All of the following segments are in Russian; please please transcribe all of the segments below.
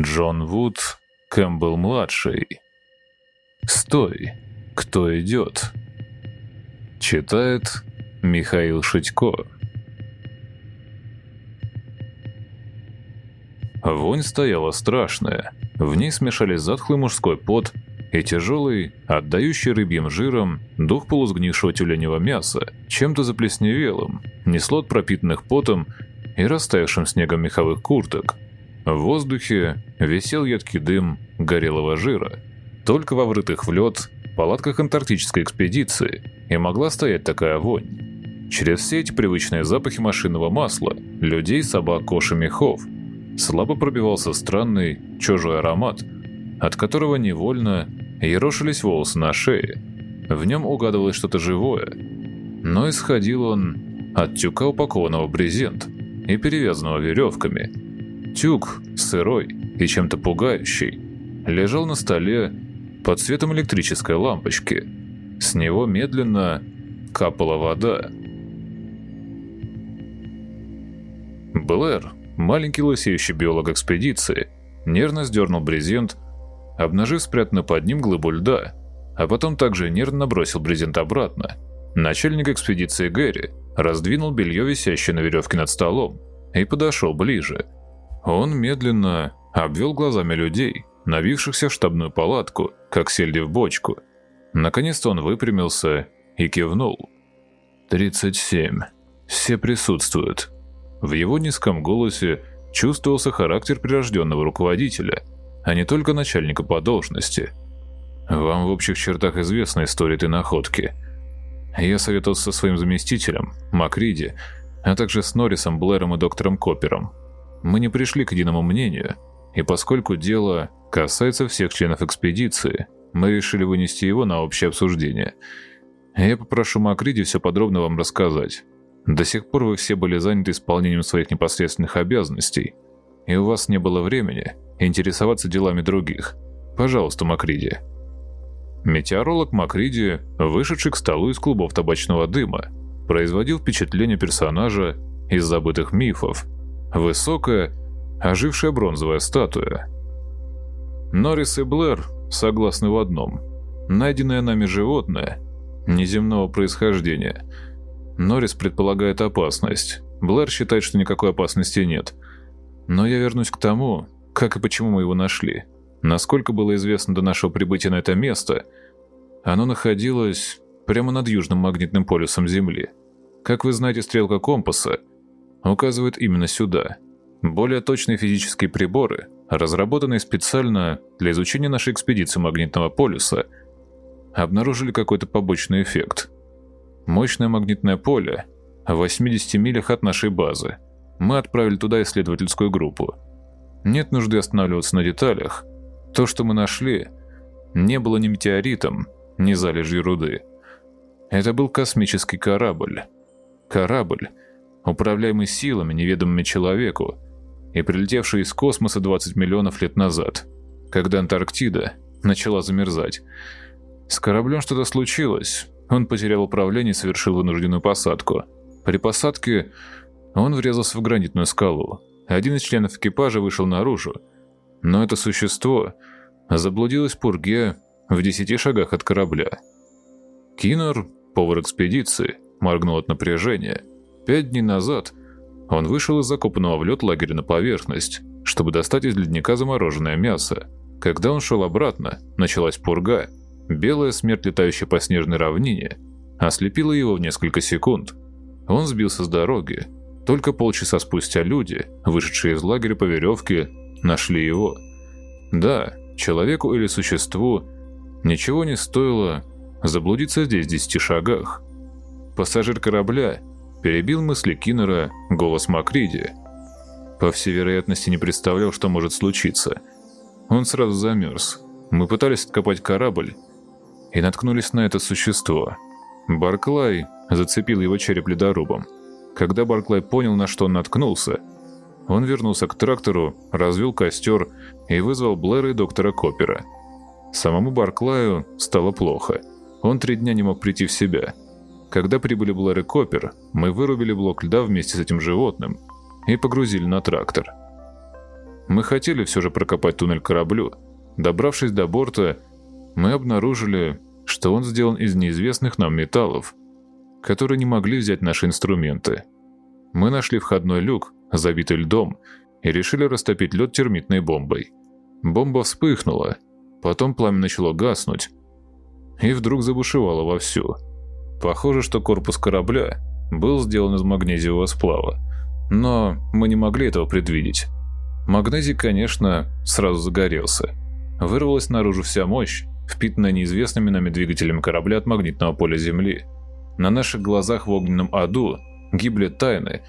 Джон Вуд Кэмпбелл-младший. «Стой! Кто идет?» Читает Михаил Шитько. Вонь стояла страшная. В ней смешались затхлый мужской пот и тяжелый, отдающий рыбьим жиром, дух полусгнившего тюленевого мяса, чем-то заплесневелым, несло от пропитанных потом и растаявшим снегом меховых курток. В воздухе висел едкий дым горелого жира. Только во врытых в лед палатках антарктической экспедиции и могла стоять такая вонь. Через все эти привычные запахи машинного масла, людей, собак, кош и мехов, слабо пробивался странный, чужой аромат, от которого невольно ерошились волосы на шее. В нем угадывалось что-то живое, но исходил он от тюка, упакованного в брезент и перевязанного веревками. Тюк, сырой и чем-то пугающий, лежал на столе под светом электрической лампочки. С него медленно капала вода. Блэр, маленький лысеющий биолог экспедиции, нервно сдернул брезент, обнажив спрятанную под ним глыбу льда, а потом также нервно бросил брезент обратно. Начальник экспедиции Гэри раздвинул белье, висящее на веревке над столом, и подошел ближе. Он медленно обвел глазами людей, навившихся в штабную палатку, как сельди в бочку. Наконец-то он выпрямился и кивнул. «Тридцать семь. Все присутствуют». В его низком голосе чувствовался характер прирожденного руководителя, а не только начальника по должности. Вам в общих чертах известна история этой находки. Я советовался со своим заместителем, Макриди, а также с Норрисом, Блэром и доктором Коппером. Мы не пришли к единому мнению, и поскольку дело касается всех членов экспедиции, мы решили вынести его на общее обсуждение. Я попрошу Макриди все подробно вам рассказать. До сих пор вы все были заняты исполнением своих непосредственных обязанностей, и у вас не было времени интересоваться делами других. Пожалуйста, Макриди. Метеоролог Макриди, вышедший к столу из клубов табачного дыма, производил впечатление персонажа из забытых мифов. Высокая, ожившая бронзовая статуя. Норрис и Блэр согласны в одном. Найденное нами животное неземного происхождения. Норрис предполагает опасность. Блэр считает, что никакой опасности нет. Но я вернусь к тому, как и почему мы его нашли. Насколько было известно до нашего прибытия на это место, оно находилось прямо над южным магнитным полюсом Земли. Как вы знаете, стрелка компаса указывает именно сюда. Более точные физические приборы, разработанные специально для изучения нашей экспедиции магнитного полюса, обнаружили какой-то побочный эффект. Мощное магнитное поле в 80 милях от нашей базы. Мы отправили туда исследовательскую группу. Нет нужды останавливаться на деталях. То, что мы нашли, не было ни метеоритом, ни залежью руды. Это был космический корабль. Корабль, управляемый силами, неведомыми человеку, и прилетевший из космоса 20 миллионов лет назад, когда Антарктида начала замерзать. С кораблем что-то случилось. Он потерял управление и совершил вынужденную посадку. При посадке он врезался в гранитную скалу. Один из членов экипажа вышел наружу, но это существо заблудилось в пурге в десяти шагах от корабля. Кинор, повар экспедиции, моргнул от напряжения. Пять дней назад он вышел из закопанного в лед лагеря на поверхность, чтобы достать из ледника замороженное мясо. Когда он шел обратно, началась пурга. Белая смерть, летающая по снежной равнине, ослепила его в несколько секунд. Он сбился с дороги, только полчаса спустя люди, вышедшие из лагеря по веревке, нашли его. Да, человеку или существу ничего не стоило заблудиться здесь в десяти шагах. Пассажир корабля перебил мысли Киннера голос Макриди. По всей вероятности не представлял, что может случиться. Он сразу замерз. Мы пытались откопать корабль и наткнулись на это существо. Барклай зацепил его череп ледорубом. Когда Барклай понял, на что он наткнулся, он вернулся к трактору, развел костер и вызвал Блэра и доктора Копера. Самому Барклаю стало плохо. Он три дня не мог прийти в себя. Когда прибыли Блэр и Копер, мы вырубили блок льда вместе с этим животным и погрузили на трактор. Мы хотели все же прокопать туннель кораблю. Добравшись до борта, мы обнаружили, что он сделан из неизвестных нам металлов, которые не могли взять наши инструменты. Мы нашли входной люк, забитый льдом, и решили растопить лед термитной бомбой. Бомба вспыхнула, потом пламя начало гаснуть, и вдруг забушевало вовсю. Похоже, что корпус корабля был сделан из магнезиевого сплава, но мы не могли этого предвидеть. Магнезий, конечно, сразу загорелся. Вырвалась наружу вся мощь, впитанная неизвестными нами двигателями корабля от магнитного поля Земли. На наших глазах в огненном аду гибли тайны,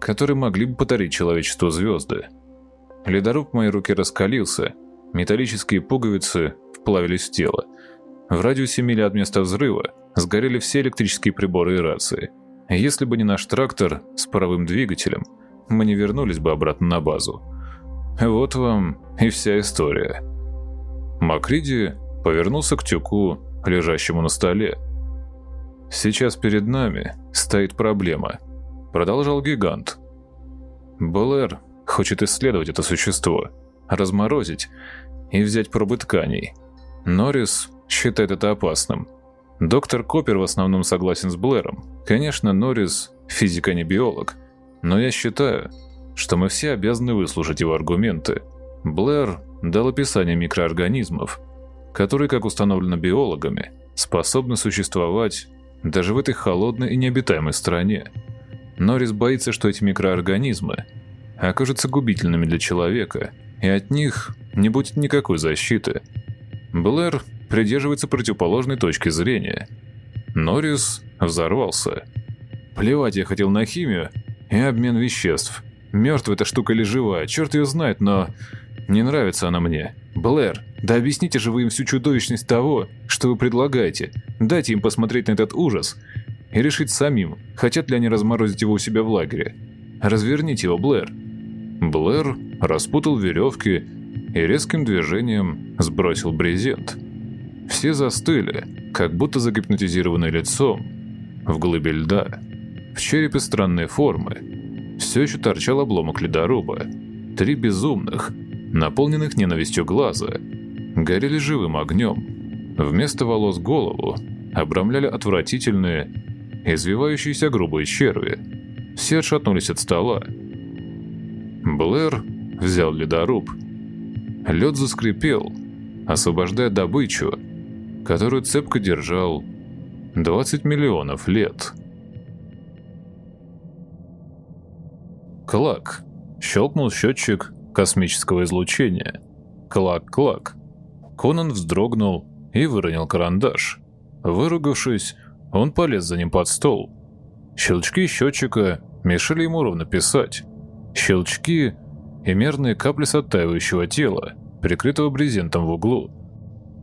которые могли бы подарить человечеству звезды. Ледоруб в моей руке раскалился, металлические пуговицы вплавились в тело. В радиусе мили от места взрыва сгорели все электрические приборы и рации. Если бы не наш трактор с паровым двигателем, мы не вернулись бы обратно на базу. Вот вам и вся история. Макриди повернулся к тюку, лежащему на столе. «Сейчас перед нами стоит проблема», — продолжал гигант. «Блэр хочет исследовать это существо, разморозить и взять пробы тканей. Норрис считает это опасным. Доктор Коппер в основном согласен с Блэром. Конечно, Норрис – физик, а не биолог. Но я считаю, что мы все обязаны выслушать его аргументы. Блэр дал описание микроорганизмов, которые, как установлено биологами, способны существовать даже в этой холодной и необитаемой стране. Норрис боится, что эти микроорганизмы окажутся губительными для человека, и от них не будет никакой защиты. Блэр придерживается противоположной точки зрения. Норрис взорвался. Плевать я хотел на химию и обмен веществ. Мертвая эта штука или живая, черт ее знает, но не нравится она мне. Блэр, да объясните же вы им всю чудовищность того, что вы предлагаете. Дайте им посмотреть на этот ужас и решить самим, хотят ли они разморозить его у себя в лагере. Разверните его, Блэр. Блэр распутал веревки и резким движением сбросил брезент. Все застыли, как будто загипнотизированные лицом, в глыбе льда. В черепе странной формы все еще торчал обломок ледоруба. Три безумных, наполненных ненавистью глаза, горели живым огнем. Вместо волос голову обрамляли отвратительные, извивающиеся грубые черви. Все отшатнулись от стола. Блэр взял ледоруб. Лед заскрипел, освобождая добычу, которую цепко держал 20 миллионов лет. Клак. Щелкнул счетчик космического излучения. Клак-клак. Конан вздрогнул и выронил карандаш. Выругавшись, он полез за ним под стол. Щелчки счетчика мешали ему ровно писать. Щелчки и мерные капли с оттаивающего тела, прикрытого брезентом в углу.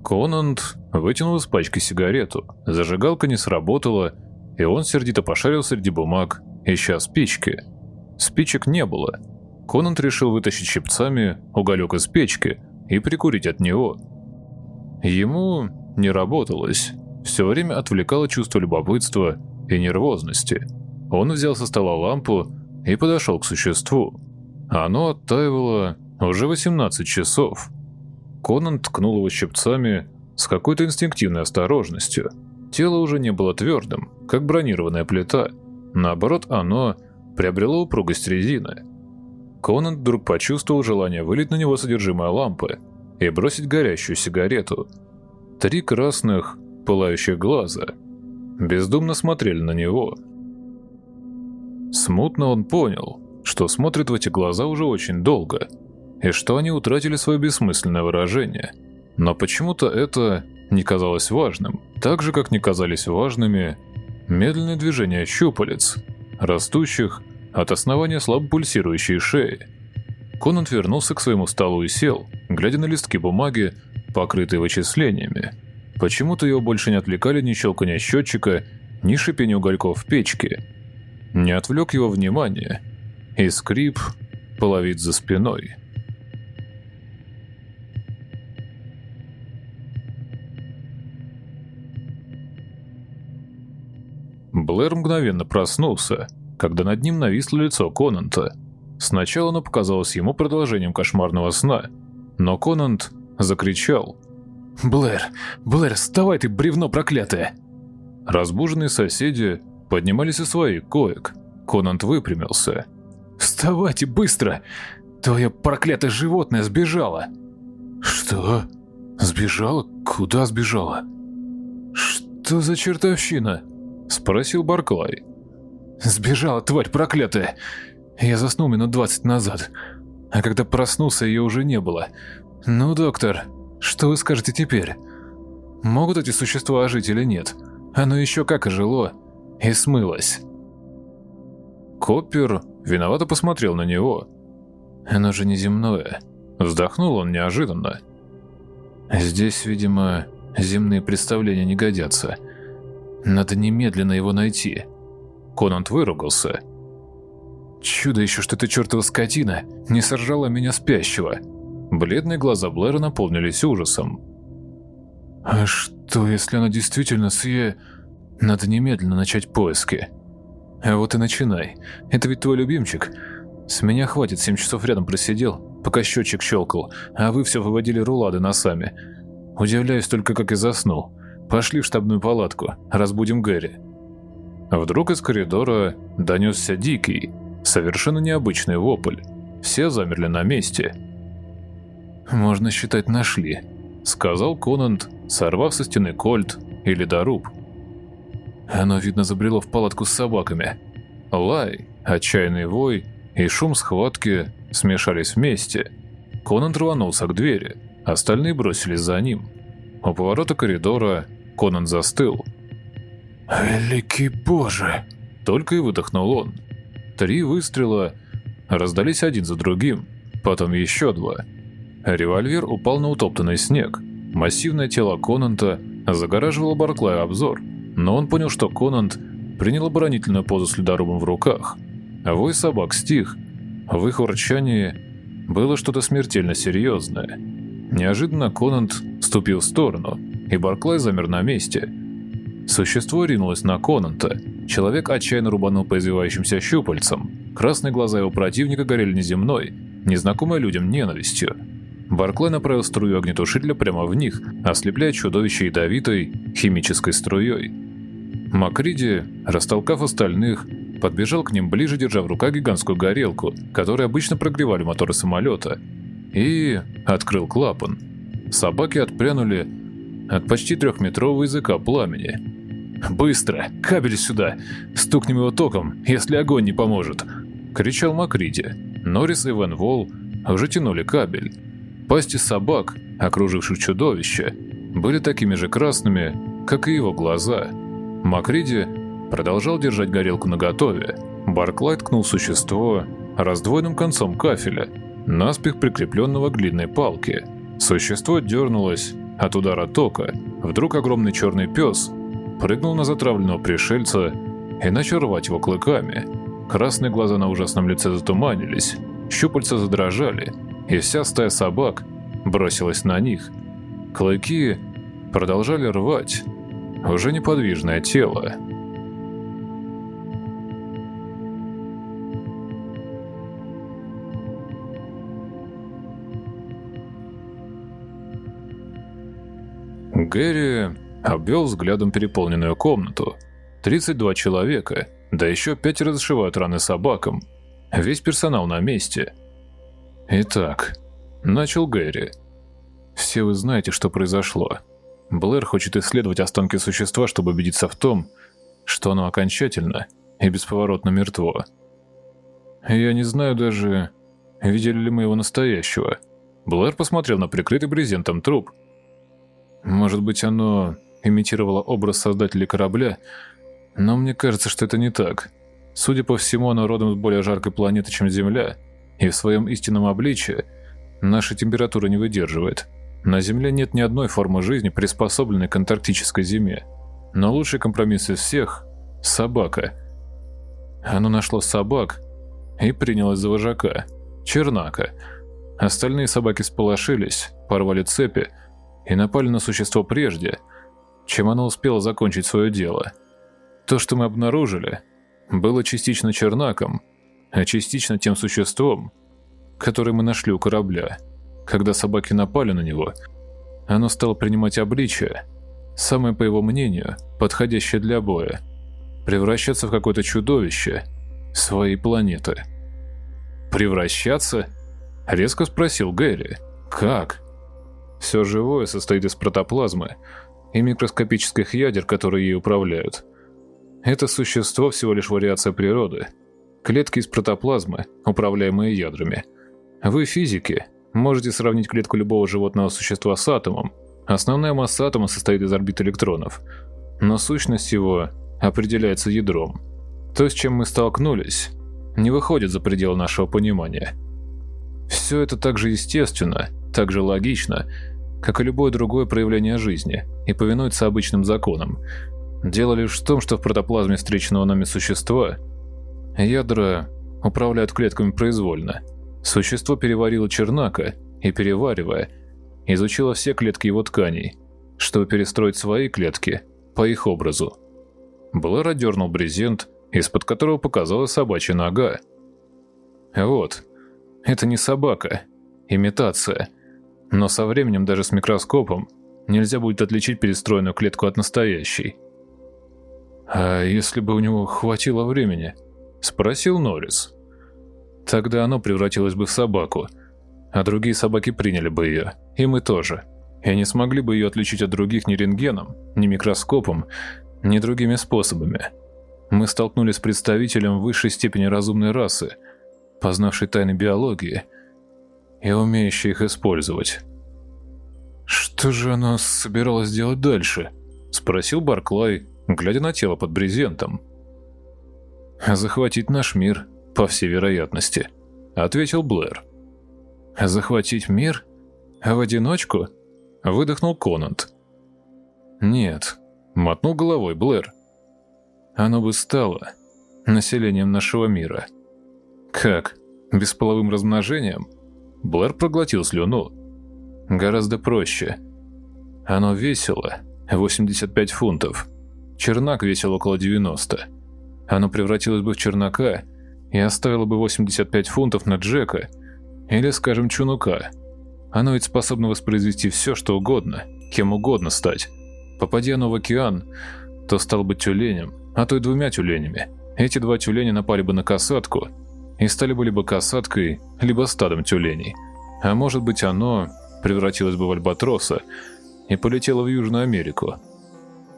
Конант вытянул из пачки сигарету. Зажигалка не сработала, и он сердито пошарил среди бумаг, ища спички. Спичек не было. Конант решил вытащить щипцами уголек из печки и прикурить от него. Ему не работалось. Все время отвлекало чувство любопытства и нервозности. Он взял со стола лампу и подошел к существу. Оно оттаивало уже 18 часов. Конан ткнул его щипцами с какой-то инстинктивной осторожностью. Тело уже не было твердым, как бронированная плита. Наоборот, оно приобрело упругость резины. Конан вдруг почувствовал желание вылить на него содержимое лампы и бросить горящую сигарету. Три красных, пылающих глаза бездумно смотрели на него. Смутно он понял, что смотрит в эти глаза уже очень долго, и что они утратили свое бессмысленное выражение. Но почему-то это не казалось важным, так же, как не казались важными медленные движения щупалец, растущих от основания слабо пульсирующей шеи. Конан вернулся к своему столу и сел, глядя на листки бумаги, покрытые вычислениями. Почему-то его больше не отвлекали ни щелканье счетчика, ни шипение угольков в печке. Не отвлек его внимание и скрип половит за спиной. Блэр мгновенно проснулся, когда над ним нависло лицо Конанта. Сначала оно показалось ему продолжением кошмарного сна, но Конант закричал. «Блэр! Блэр, вставай ты, бревно проклятое!» Разбуженные соседи поднимались из своих коек. Конант выпрямился. «Вставайте быстро! Твое проклятое животное сбежало!» «Что? Сбежала? Куда сбежала?» «Что за чертовщина?» — спросил Барклай. «Сбежала, тварь проклятая! Я заснул минут двадцать назад, а когда проснулся, ее уже не было. Ну, доктор, что вы скажете теперь? Могут эти существа ожить или нет? Оно еще как ожило и смылось». Коппер виновато посмотрел на него. «Оно же неземное». Вздохнул он неожиданно. «Здесь, видимо, земные представления не годятся. Надо немедленно его найти». Конант выругался. «Чудо еще, что эта чертова скотина не сожрала меня спящего». Бледные глаза Блэра наполнились ужасом. «А что, если она действительно съе...» «Надо немедленно начать поиски». «А вот и начинай. Это ведь твой любимчик. С меня хватит, семь часов рядом просидел, пока счетчик щелкал, а вы все выводили рулады носами. Удивляюсь только, как и заснул. Пошли в штабную палатку, разбудим Гэри». Вдруг из коридора донесся дикий, совершенно необычный вопль. Все замерли на месте. «Можно считать, нашли», — сказал Конант, сорвав со стены кольт и ледоруб. Оно, видно, забрело в палатку с собаками. Лай, отчаянный вой и шум схватки смешались вместе. Конант рванулся к двери, остальные бросились за ним. У поворота коридора Конант застыл. «Великий Боже!» Только и выдохнул он. Три выстрела раздались один за другим, потом еще два. Револьвер упал на утоптанный снег. Массивное тело Конанта загораживало Барклая обзор, но он понял, что Конант принял оборонительную позу с ледорубом в руках. Вой собак стих. В их урчании было что-то смертельно серьезное. Неожиданно Конант ступил в сторону, и Барклай замер на месте. Существо ринулось на Конанта. Человек отчаянно рубанул по извивающимся щупальцам. Красные глаза его противника горели неземной, незнакомой людям ненавистью. Барклай направил струю огнетушителя прямо в них, ослепляя чудовище ядовитой химической струей. Макриди, растолкав остальных, подбежал к ним ближе, держа в руках гигантскую горелку, которой обычно прогревали моторы самолета, и открыл клапан. Собаки отпрянули от почти трехметрового языка пламени. «Быстро! Кабель сюда! Стукнем его током, если огонь не поможет!» — кричал Макриди. Норрис и Вен Волл уже тянули кабель. Пасти собак, окруживших чудовище, были такими же красными, как и его глаза. Макриди продолжал держать горелку наготове. Барклай ткнул существо раздвоенным концом кафеля, наспех прикрепленного к длинной палке. Существо дернулось от удара тока. Вдруг огромный черный пес прыгнул на затравленного пришельца и начал рвать его клыками. Красные глаза на ужасном лице затуманились, щупальца задрожали, и вся стая собак бросилась на них. Клыки продолжали рвать уже неподвижное тело. Гэри обвел взглядом переполненную комнату. 32 человека, да еще пятеро зашивают раны собакам. Весь персонал на месте. «Итак», — начал Гэри. «Все вы знаете, что произошло. Блэр хочет исследовать останки существа, чтобы убедиться в том, что оно окончательно и бесповоротно мертво. Я не знаю даже, видели ли мы его настоящего». Блэр посмотрел на прикрытый брезентом труп — может быть, оно имитировало образ создателя корабля, но мне кажется, что это не так. Судя по всему, оно родом с более жаркой планеты, чем Земля, и в своем истинном обличии наша температура не выдерживает. На Земле нет ни одной формы жизни, приспособленной к антарктической зиме. Но лучший компромисс из всех – собака. Оно нашло собак и принялось за вожака – Чернака. Остальные собаки сполошились, порвали цепи – и напали на существо прежде, чем оно успело закончить свое дело. То, что мы обнаружили, было частично чернаком, а частично тем существом, которое мы нашли у корабля. Когда собаки напали на него, оно стало принимать обличие, самое, по его мнению, подходящее для боя, превращаться в какое-то чудовище своей планеты. «Превращаться?» — резко спросил Гэри. «Как?» «Все живое состоит из протоплазмы и микроскопических ядер, которые ей управляют. Это существо всего лишь вариация природы. Клетки из протоплазмы, управляемые ядрами. Вы физики, можете сравнить клетку любого животного существа с атомом. Основная масса атома состоит из орбит электронов, но сущность его определяется ядром. То, с чем мы столкнулись, не выходит за пределы нашего понимания. Все это так же естественно, так же логично, как и любое другое проявление жизни, и повинуется обычным законам. Дело лишь в том, что в протоплазме встреченного нами существа ядра управляют клетками произвольно. Существо переварило чернака и, переваривая, изучило все клетки его тканей, чтобы перестроить свои клетки по их образу. Блэр отдернул брезент, из-под которого показалась собачья нога. Вот, это не собака, имитация. Но со временем даже с микроскопом нельзя будет отличить перестроенную клетку от настоящей. «А если бы у него хватило времени?» – спросил Норрис. «Тогда оно превратилось бы в собаку, а другие собаки приняли бы ее, и мы тоже, и не смогли бы ее отличить от других ни рентгеном, ни микроскопом, ни другими способами. Мы столкнулись с представителем высшей степени разумной расы, познавшей тайны биологии и умеющей их использовать. «Что же она собиралась делать дальше?» – спросил Барклай, глядя на тело под брезентом. «Захватить наш мир, по всей вероятности», – ответил Блэр. «Захватить мир? В одиночку?» – выдохнул Конант. «Нет, Мотнул головой Блэр. Оно бы стало населением нашего мира. Как? Бесполовым размножением? Блэр проглотил слюну. Гораздо проще. Оно весило 85 фунтов. Чернак весил около 90. Оно превратилось бы в чернака и оставило бы 85 фунтов на Джека или, скажем, Чунука. Оно ведь способно воспроизвести все, что угодно, кем угодно стать. Попадя оно в океан, то стал бы тюленем, а то и двумя тюленями. Эти два тюленя напали бы на касатку и стали бы либо касаткой, либо стадом тюленей. А может быть оно превратилось бы в альбатроса и полетело в Южную Америку.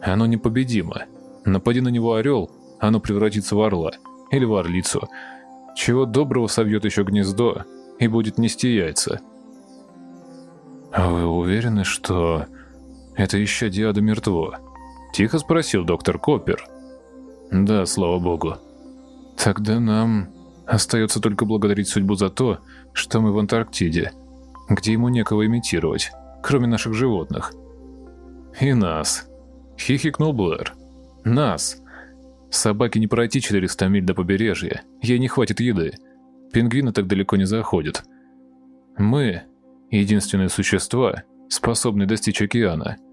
Оно непобедимо. Напади на него орел, оно превратится в орла или в орлицу. Чего доброго совьет еще гнездо и будет нести яйца. «А вы уверены, что...» «Это еще Диада мертво?» – тихо спросил доктор Коппер. «Да, слава богу. Тогда нам остается только благодарить судьбу за то, что мы в Антарктиде, где ему некого имитировать, кроме наших животных. И нас», – хихикнул Блэр. «Нас. Собаке не пройти 400 миль до побережья, ей не хватит еды. Пингвины так далеко не заходят. Мы – единственные существа, способные достичь океана –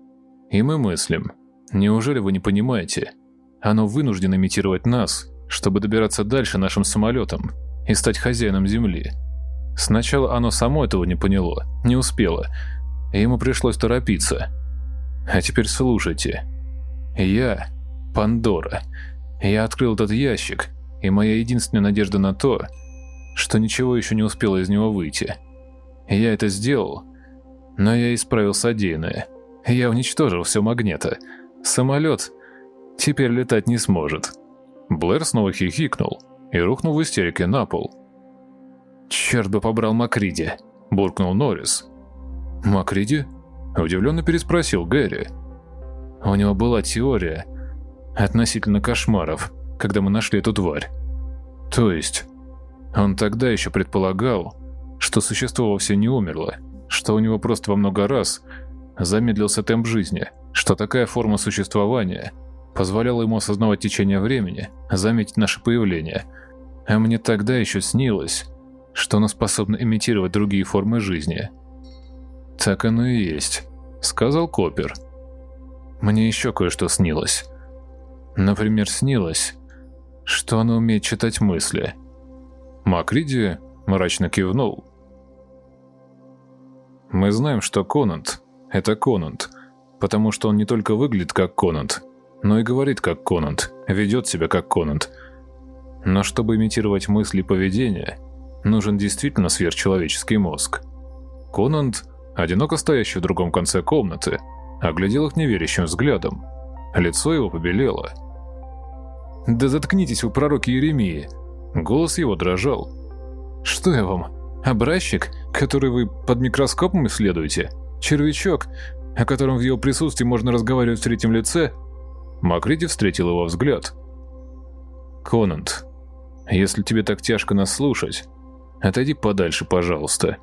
и мы мыслим. Неужели вы не понимаете? Оно вынуждено имитировать нас, чтобы добираться дальше нашим самолетом и стать хозяином Земли. Сначала оно само этого не поняло, не успело, и ему пришлось торопиться. А теперь слушайте. Я – Пандора. Я открыл этот ящик, и моя единственная надежда на то, что ничего еще не успело из него выйти. Я это сделал, но я исправил содеянное – я уничтожил все магнета. Самолет теперь летать не сможет. Блэр снова хихикнул и рухнул в истерике на пол. «Черт бы побрал Макриди!» – буркнул Норрис. «Макриди?» – удивленно переспросил Гэри. «У него была теория относительно кошмаров, когда мы нашли эту тварь. То есть, он тогда еще предполагал, что существо вовсе не умерло, что у него просто во много раз – замедлился темп жизни, что такая форма существования позволяла ему осознавать течение времени, заметить наше появление. А мне тогда еще снилось, что оно способно имитировать другие формы жизни. «Так оно и есть», — сказал Копер. «Мне еще кое-что снилось. Например, снилось, что оно умеет читать мысли. Макриди мрачно кивнул. Мы знаем, что Конант — это Конант, потому что он не только выглядит как Конант, но и говорит как Конант, ведет себя как Конант. Но чтобы имитировать мысли и поведение, нужен действительно сверхчеловеческий мозг. Конант, одиноко стоящий в другом конце комнаты, оглядел их неверящим взглядом. Лицо его побелело. «Да заткнитесь вы, пророки Еремии!» Голос его дрожал. «Что я вам? Образчик, который вы под микроскопом исследуете? Червячок, о котором в его присутствии можно разговаривать в третьем лице?» Макриди встретил его взгляд. «Конант, если тебе так тяжко нас слушать, отойди подальше, пожалуйста.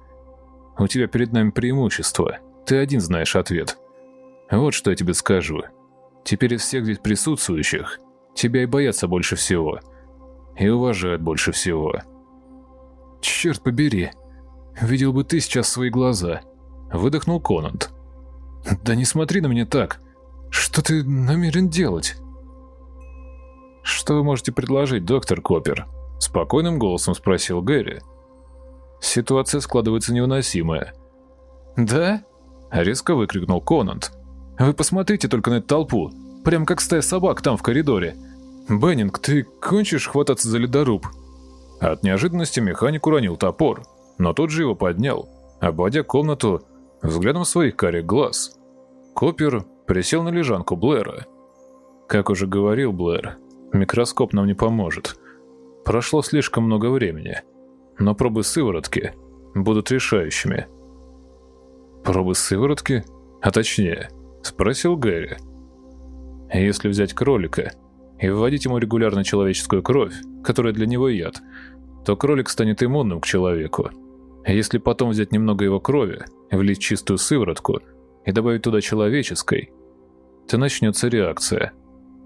У тебя перед нами преимущество, ты один знаешь ответ. Вот что я тебе скажу. Теперь из всех здесь присутствующих тебя и боятся больше всего, и уважают больше всего». «Черт побери, видел бы ты сейчас свои глаза», — выдохнул Конант. «Да не смотри на меня так. Что ты намерен делать?» «Что вы можете предложить, доктор Коппер?» — спокойным голосом спросил Гэри. «Ситуация складывается невыносимая». «Да?» — резко выкрикнул Конант. «Вы посмотрите только на эту толпу, прям как стая собак там в коридоре. Беннинг, ты кончишь хвататься за ледоруб?» От неожиданности механик уронил топор, но тут же его поднял, обводя комнату взглядом своих карих глаз. Копер присел на лежанку Блэра. Как уже говорил Блэр, микроскоп нам не поможет. Прошло слишком много времени, но пробы сыворотки будут решающими. «Пробы сыворотки? А точнее?» – спросил Гэри. «Если взять кролика и вводить ему регулярно человеческую кровь, которая для него яд – то кролик станет иммунным к человеку. Если потом взять немного его крови, влить чистую сыворотку и добавить туда человеческой, то начнется реакция.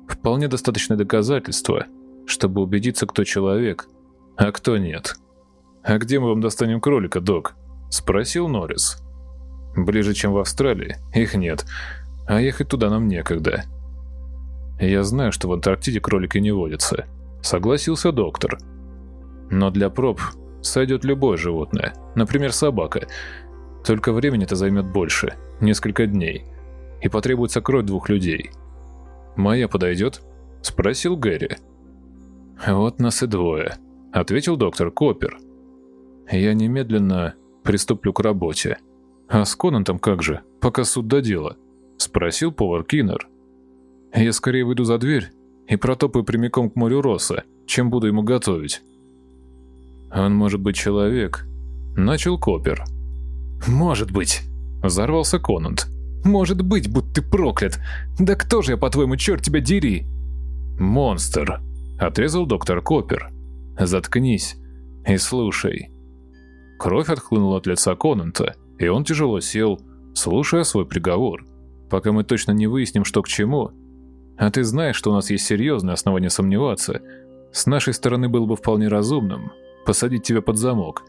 Вполне достаточное доказательство, чтобы убедиться, кто человек, а кто нет. «А где мы вам достанем кролика, док?» – спросил Норрис. «Ближе, чем в Австралии, их нет, а ехать туда нам некогда». «Я знаю, что в Антарктиде кролики не водятся», – согласился доктор. Но для проб сойдет любое животное, например, собака. Только времени это займет больше, несколько дней. И потребуется кровь двух людей. «Моя подойдет?» – спросил Гэри. «Вот нас и двое», – ответил доктор Коппер. «Я немедленно приступлю к работе. А с Конантом как же, пока суд до дела?» – спросил повар Киннер. «Я скорее выйду за дверь и протопаю прямиком к морю Росса, чем буду ему готовить». «Он может быть человек», — начал Копер. «Может быть», — взорвался Конант. «Может быть, будь ты проклят! Да кто же я, по-твоему, черт тебя дери?» «Монстр», — отрезал доктор Копер. «Заткнись и слушай». Кровь отхлынула от лица Конанта, и он тяжело сел, слушая свой приговор, пока мы точно не выясним, что к чему. А ты знаешь, что у нас есть серьезное основание сомневаться. С нашей стороны было бы вполне разумным посадить тебя под замок.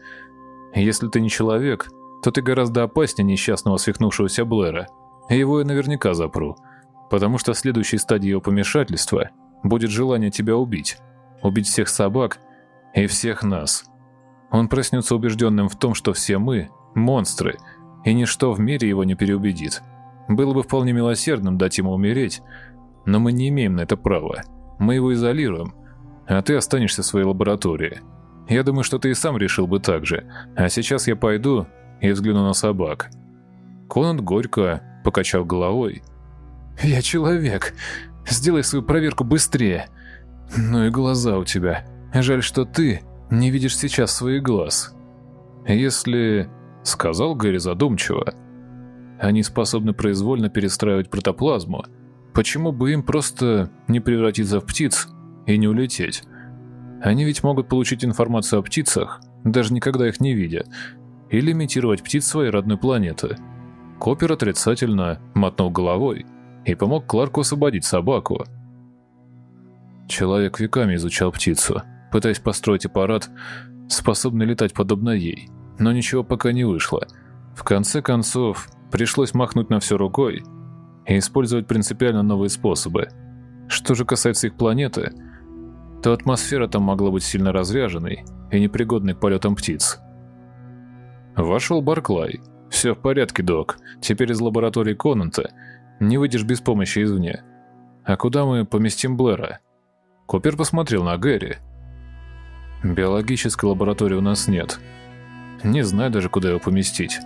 Если ты не человек, то ты гораздо опаснее несчастного свихнувшегося Блэра. Его я наверняка запру, потому что следующей стадией его помешательства будет желание тебя убить. Убить всех собак и всех нас. Он проснется убежденным в том, что все мы – монстры, и ничто в мире его не переубедит. Было бы вполне милосердным дать ему умереть, но мы не имеем на это права. Мы его изолируем, а ты останешься в своей лаборатории. Я думаю, что ты и сам решил бы так же. А сейчас я пойду и взгляну на собак». Конан горько покачал головой. «Я человек. Сделай свою проверку быстрее. Ну и глаза у тебя. Жаль, что ты не видишь сейчас своих глаз. Если...» — сказал Гэри задумчиво. «Они способны произвольно перестраивать протоплазму. Почему бы им просто не превратиться в птиц и не улететь?» Они ведь могут получить информацию о птицах, даже никогда их не видя, или имитировать птиц своей родной планеты. Копер отрицательно мотнул головой и помог Кларку освободить собаку. Человек веками изучал птицу, пытаясь построить аппарат, способный летать подобно ей, но ничего пока не вышло. В конце концов, пришлось махнуть на все рукой и использовать принципиально новые способы. Что же касается их планеты – то атмосфера там могла быть сильно разряженной, и непригодный к полетам птиц. Вошел Барклай. «Все в порядке, док. Теперь из лаборатории Конанта не выйдешь без помощи извне. А куда мы поместим Блэра?» Купер посмотрел на Гэри. «Биологической лаборатории у нас нет. Не знаю даже, куда его поместить».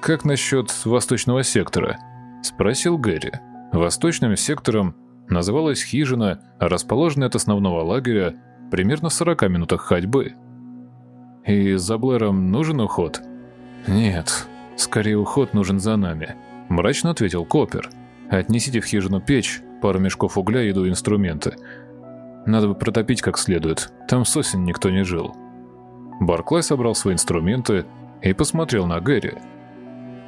«Как насчет восточного сектора?» – спросил Гэри. Восточным сектором называлась хижина, расположенная от основного лагеря примерно в 40 минутах ходьбы. «И за Блэром нужен уход?» «Нет, скорее уход нужен за нами», – мрачно ответил Копер. «Отнесите в хижину печь, пару мешков угля, еду и инструменты. Надо бы протопить как следует, там сосен никто не жил». Барклай собрал свои инструменты и посмотрел на Гэри.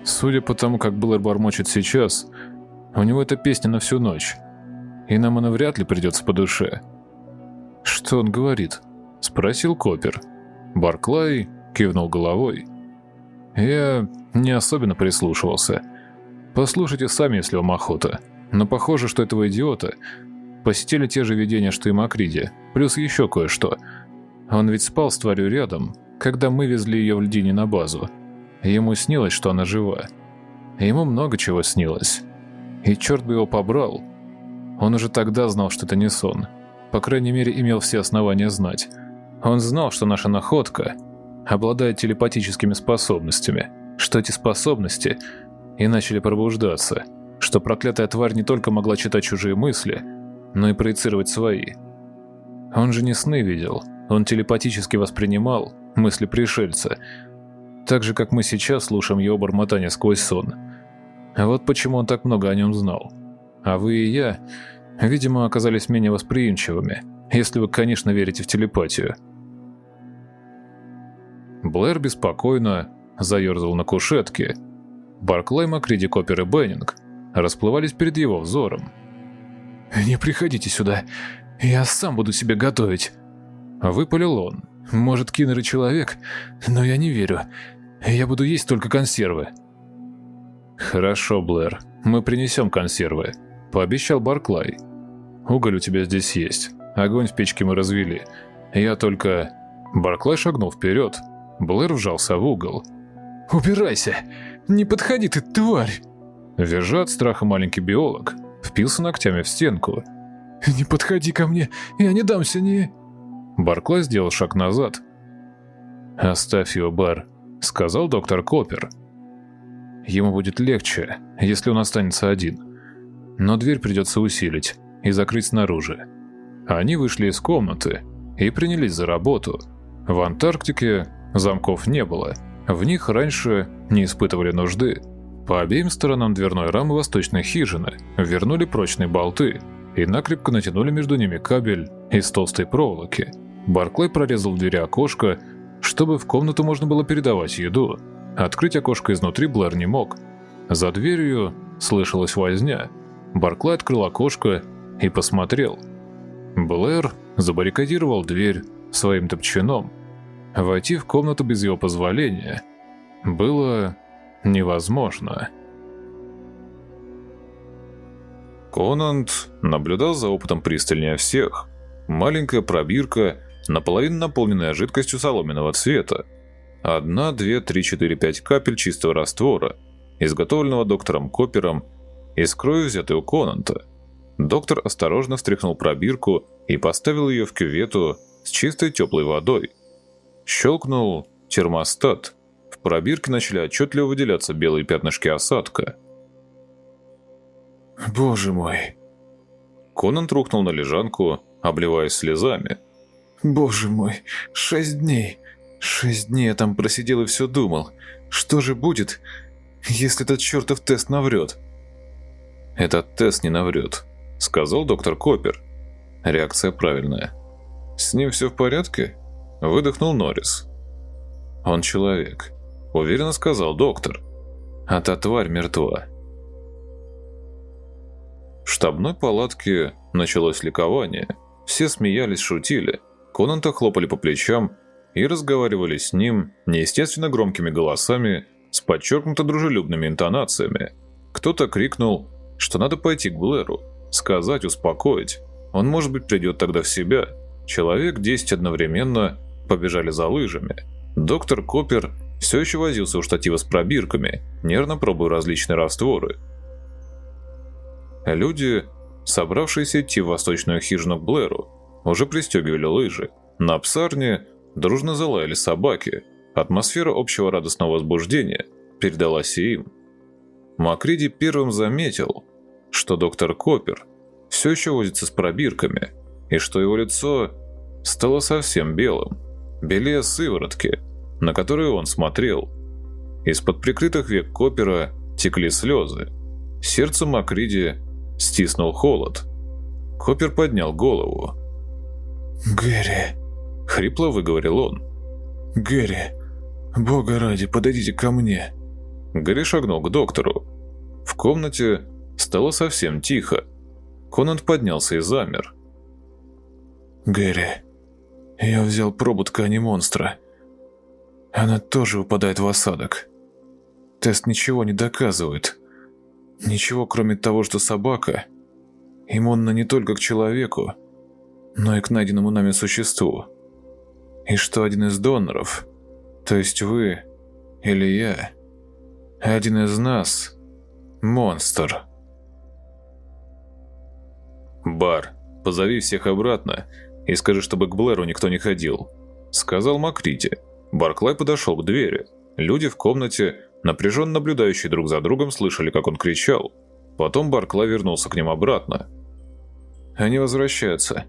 Судя по тому, как Блэр бормочет сейчас, у него эта песня на всю ночь, и нам она вряд ли придется по душе. «Что он говорит?» – спросил Копер. Барклай кивнул головой. Я не особенно прислушивался. Послушайте сами, если вам охота. Но похоже, что этого идиота посетили те же видения, что и Макриди, плюс еще кое-что. Он ведь спал с тварью рядом, когда мы везли ее в льдине на базу. Ему снилось, что она жива. Ему много чего снилось. И черт бы его побрал. Он уже тогда знал, что это не сон. По крайней мере, имел все основания знать. Он знал, что наша находка обладает телепатическими способностями, что эти способности и начали пробуждаться, что проклятая тварь не только могла читать чужие мысли, но и проецировать свои. Он же не сны видел, он телепатически воспринимал мысли пришельца, так же, как мы сейчас слушаем его бормотание сквозь сон. Вот почему он так много о нем знал. А вы и я, видимо, оказались менее восприимчивыми, если вы, конечно, верите в телепатию. Блэр беспокойно заерзал на кушетке. Барклай, Макриди, Коппер и Беннинг расплывались перед его взором. «Не приходите сюда, я сам буду себе готовить», — выпалил он. «Может, Киннер и человек, но я не верю. Я буду есть только консервы». «Хорошо, Блэр, мы принесем консервы», — пообещал Барклай. «Уголь у тебя здесь есть. Огонь в печке мы развели. Я только...» Барклай шагнул вперед. Блэр вжался в угол. «Убирайся! Не подходи ты, тварь!» Визжа от страха маленький биолог впился ногтями в стенку. «Не подходи ко мне, я не дамся ни...» Барклай сделал шаг назад. «Оставь его, Бар», — сказал доктор Коппер. «Ему будет легче, если он останется один. Но дверь придется усилить и закрыть снаружи». Они вышли из комнаты и принялись за работу. В Антарктике замков не было, в них раньше не испытывали нужды. По обеим сторонам дверной рамы восточной хижины вернули прочные болты и накрепко натянули между ними кабель из толстой проволоки. Барклай прорезал в двери окошко, чтобы в комнату можно было передавать еду. Открыть окошко изнутри Блэр не мог. За дверью слышалась возня. Барклай открыл окошко и посмотрел. Блэр забаррикадировал дверь своим топчаном. Войти в комнату без его позволения было невозможно. Конант наблюдал за опытом пристальнее всех. Маленькая пробирка, наполовину наполненная жидкостью соломенного цвета. Одна, две, три, четыре, пять капель чистого раствора, изготовленного доктором Коппером из крови, взятой у Конанта. Доктор осторожно встряхнул пробирку и поставил ее в кювету с чистой теплой водой. Щелкнул термостат, пробирке начали отчетливо выделяться белые пятнышки осадка. «Боже мой!» Конан трухнул на лежанку, обливаясь слезами. «Боже мой! Шесть дней! Шесть дней я там просидел и все думал. Что же будет, если этот чертов тест наврет?» «Этот тест не наврет», — сказал доктор Коппер. Реакция правильная. «С ним все в порядке?» — выдохнул Норрис. «Он человек уверенно сказал доктор. А та тварь мертва. В штабной палатке началось ликование. Все смеялись, шутили. Конанта хлопали по плечам и разговаривали с ним неестественно громкими голосами с подчеркнуто дружелюбными интонациями. Кто-то крикнул, что надо пойти к Блэру, сказать, успокоить. Он, может быть, придет тогда в себя. Человек 10 одновременно побежали за лыжами. Доктор Копер все еще возился у штатива с пробирками, нервно пробуя различные растворы. Люди, собравшиеся идти в восточную хижину к Блэру, уже пристегивали лыжи. На псарне дружно залаяли собаки. Атмосфера общего радостного возбуждения передалась и им. Макриди первым заметил, что доктор Копер все еще возится с пробирками, и что его лицо стало совсем белым, белее сыворотки, на которую он смотрел. Из-под прикрытых век Копера текли слезы. Сердце Макриди стиснул холод. Копер поднял голову. «Гэри», — хрипло выговорил он. «Гэри, бога ради, подойдите ко мне». Гэри шагнул к доктору. В комнате стало совсем тихо. Конант поднялся и замер. «Гэри, я взял пробу ткани монстра. Она тоже выпадает в осадок. Тест ничего не доказывает. Ничего, кроме того, что собака иммунна не только к человеку, но и к найденному нами существу. И что один из доноров, то есть вы или я, один из нас – монстр. «Бар, позови всех обратно и скажи, чтобы к Блэру никто не ходил», – сказал Макрити. Барклай подошел к двери. Люди в комнате, напряженно наблюдающие друг за другом, слышали, как он кричал. Потом Барклай вернулся к ним обратно. «Они возвращаются.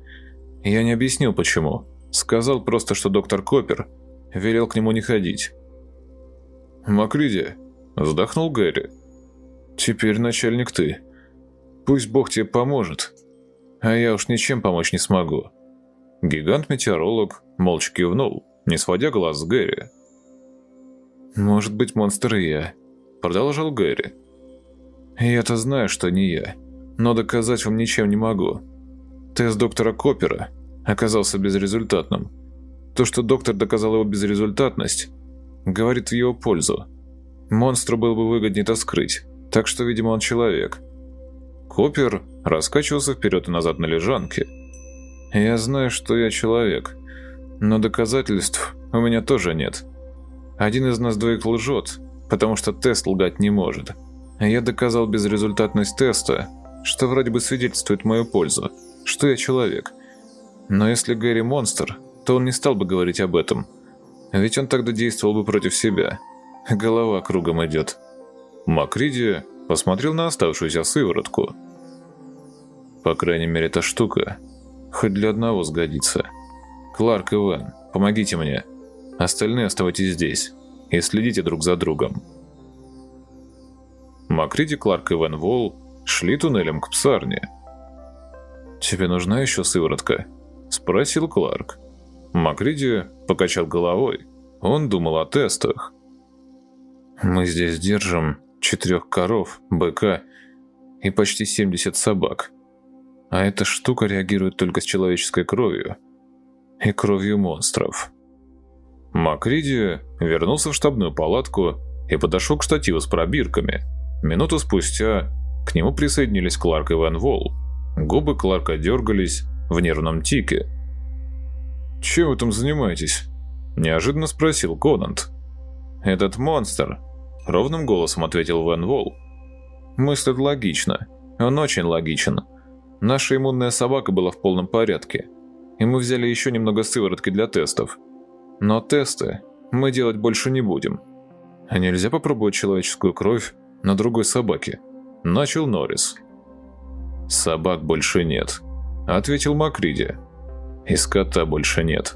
Я не объяснил, почему. Сказал просто, что доктор Копер велел к нему не ходить». «Макриди», – вздохнул Гэри. «Теперь начальник ты. Пусть Бог тебе поможет. А я уж ничем помочь не смогу». Гигант-метеоролог молча кивнул не сводя глаз с Гэри. «Может быть, монстр и я», — продолжал Гэри. «Я-то знаю, что не я, но доказать вам ничем не могу. Тест доктора Копера оказался безрезультатным. То, что доктор доказал его безрезультатность, говорит в его пользу. Монстру было бы выгоднее это скрыть, так что, видимо, он человек». Копер раскачивался вперед и назад на лежанке. «Я знаю, что я человек, но доказательств у меня тоже нет. Один из нас двоих лжет, потому что тест лгать не может. Я доказал безрезультатность теста, что вроде бы свидетельствует мою пользу, что я человек. Но если Гэри монстр, то он не стал бы говорить об этом. Ведь он тогда действовал бы против себя. Голова кругом идет. Макриди посмотрел на оставшуюся сыворотку. По крайней мере, эта штука хоть для одного сгодится. Кларк и Вен, помогите мне. Остальные оставайтесь здесь и следите друг за другом. Макриди, Кларк и Вен Волл шли туннелем к псарне. «Тебе нужна еще сыворотка?» – спросил Кларк. Макриди покачал головой. Он думал о тестах. «Мы здесь держим четырех коров, быка и почти 70 собак. А эта штука реагирует только с человеческой кровью и кровью монстров. Макриди вернулся в штабную палатку и подошел к штативу с пробирками. Минуту спустя к нему присоединились Кларк и Ван Волл. Губы Кларка дергались в нервном тике. «Чем вы там занимаетесь?» – неожиданно спросил Конант. «Этот монстр», – ровным голосом ответил Ван Волл. «Мыслит логично. Он очень логичен. Наша иммунная собака была в полном порядке и мы взяли еще немного сыворотки для тестов. Но тесты мы делать больше не будем. А нельзя попробовать человеческую кровь на другой собаке? Начал Норрис. Собак больше нет, ответил Макриди. И скота больше нет.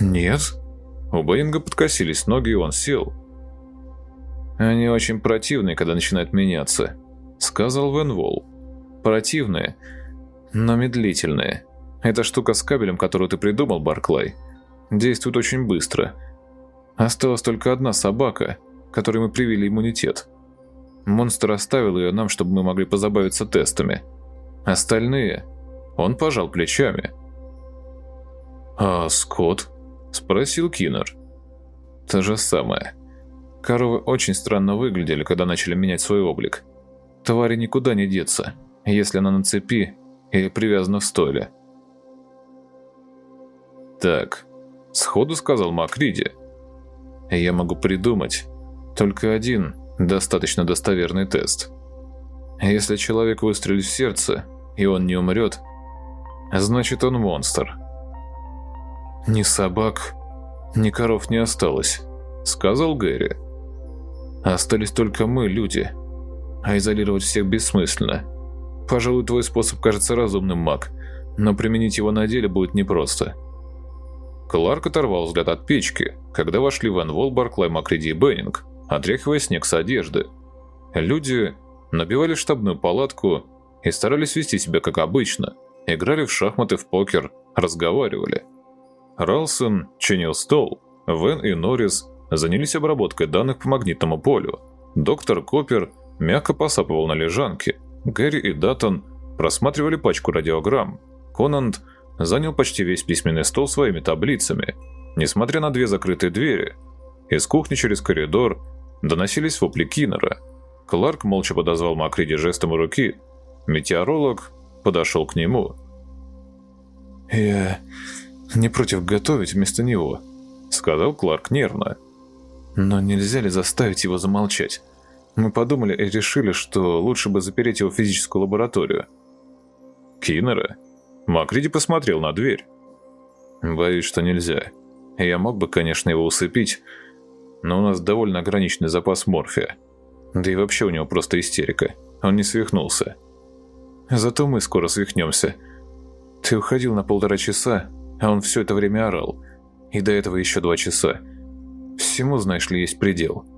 Нет? У Боинга подкосились ноги, и он сел. Они очень противные, когда начинают меняться, сказал Венвол. Противные, но медлительные. Эта штука с кабелем, которую ты придумал, Барклай, действует очень быстро. Осталась только одна собака, которой мы привили иммунитет. Монстр оставил ее нам, чтобы мы могли позабавиться тестами. Остальные... Он пожал плечами. «А Скотт?» – спросил Киннер. «То же самое. Коровы очень странно выглядели, когда начали менять свой облик. Твари никуда не деться, если она на цепи или привязана в стойле. Так, — сходу сказал Макриди. «Я могу придумать только один достаточно достоверный тест. Если человек выстрелит в сердце, и он не умрет, значит он монстр». «Ни собак, ни коров не осталось», — сказал Гэри. «Остались только мы, люди, а изолировать всех бессмысленно. Пожалуй, твой способ кажется разумным, маг, но применить его на деле будет непросто». Кларк оторвал взгляд от печки, когда вошли Ван Вол, Барклай, Макриди и Беннинг, отряхивая снег с одежды. Люди набивали штабную палатку и старались вести себя как обычно, играли в шахматы, в покер, разговаривали. Ралсон чинил стол, Вен и Норрис занялись обработкой данных по магнитному полю. Доктор Копер мягко посапывал на лежанке, Гэри и Даттон просматривали пачку радиограмм, Конанд занял почти весь письменный стол своими таблицами. Несмотря на две закрытые двери, из кухни через коридор доносились вопли Киннера. Кларк молча подозвал Макриди жестом руки. Метеоролог подошел к нему. «Я не против готовить вместо него», — сказал Кларк нервно. «Но нельзя ли заставить его замолчать? Мы подумали и решили, что лучше бы запереть его в физическую лабораторию». «Киннера?» Макриди посмотрел на дверь. «Боюсь, что нельзя. Я мог бы, конечно, его усыпить, но у нас довольно ограниченный запас морфия. Да и вообще у него просто истерика. Он не свихнулся. Зато мы скоро свихнемся. Ты уходил на полтора часа, а он все это время орал. И до этого еще два часа. Всему, знаешь ли, есть предел».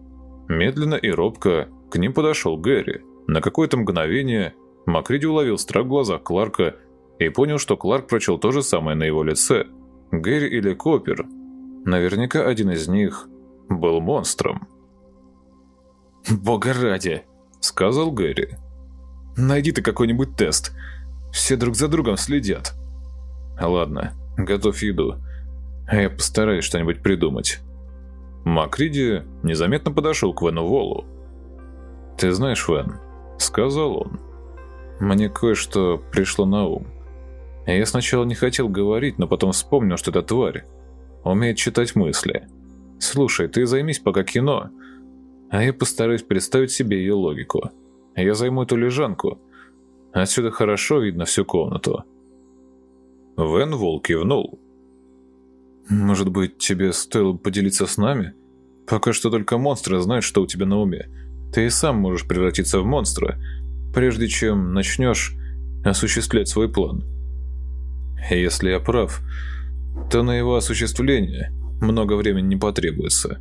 Медленно и робко к ним подошел Гэри. На какое-то мгновение Макриди уловил страх в глазах Кларка и понял, что Кларк прочел то же самое на его лице. Гэри или Копер. Наверняка один из них был монстром. «Бога ради!» — сказал Гэри. «Найди ты какой-нибудь тест. Все друг за другом следят». «Ладно, готовь еду. А я постараюсь что-нибудь придумать». Макриди незаметно подошел к Вену Волу. «Ты знаешь, Вен», — сказал он, — «мне кое-что пришло на ум». Я сначала не хотел говорить, но потом вспомнил, что эта тварь умеет читать мысли. Слушай, ты займись пока кино, а я постараюсь представить себе ее логику. Я займу эту лежанку. Отсюда хорошо видно всю комнату. Вен Вол кивнул. «Может быть, тебе стоило поделиться с нами? Пока что только монстры знают, что у тебя на уме. Ты и сам можешь превратиться в монстра, прежде чем начнешь осуществлять свой план». Если я прав, то на его осуществление много времени не потребуется.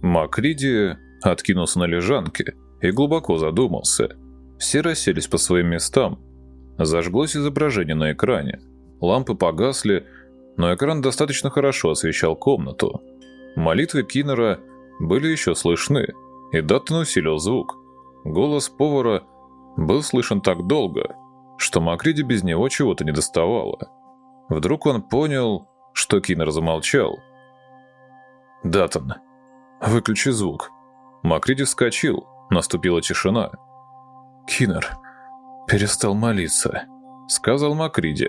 Макриди откинулся на лежанке и глубоко задумался. Все расселись по своим местам. Зажглось изображение на экране. Лампы погасли, но экран достаточно хорошо освещал комнату. Молитвы Киннера были еще слышны, и Даттон усилил звук. Голос повара был слышен так долго, что Макриди без него чего-то не доставало. Вдруг он понял, что Киннер замолчал. «Даттон, выключи звук». Макриди вскочил, наступила тишина. «Киннер перестал молиться», — сказал Макриди.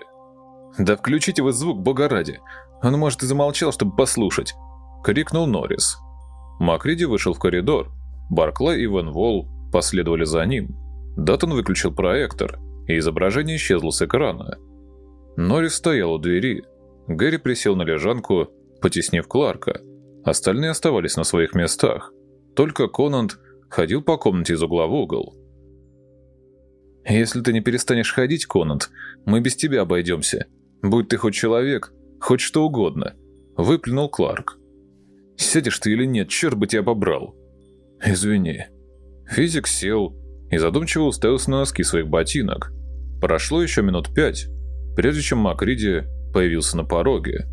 «Да включите вы звук, бога ради! Он, может, и замолчал, чтобы послушать!» — крикнул Норрис. Макриди вышел в коридор. Барклай и Ван Волл последовали за ним. Даттон выключил проектор — и изображение исчезло с экрана. Норрис стоял у двери. Гэри присел на лежанку, потеснив Кларка. Остальные оставались на своих местах. Только Конант ходил по комнате из угла в угол. «Если ты не перестанешь ходить, Конант, мы без тебя обойдемся. Будь ты хоть человек, хоть что угодно», — выплюнул Кларк. «Сядешь ты или нет, черт бы тебя побрал». «Извини». Физик сел и задумчиво уставился на носки своих ботинок. Прошло еще минут пять, прежде чем Макриди появился на пороге.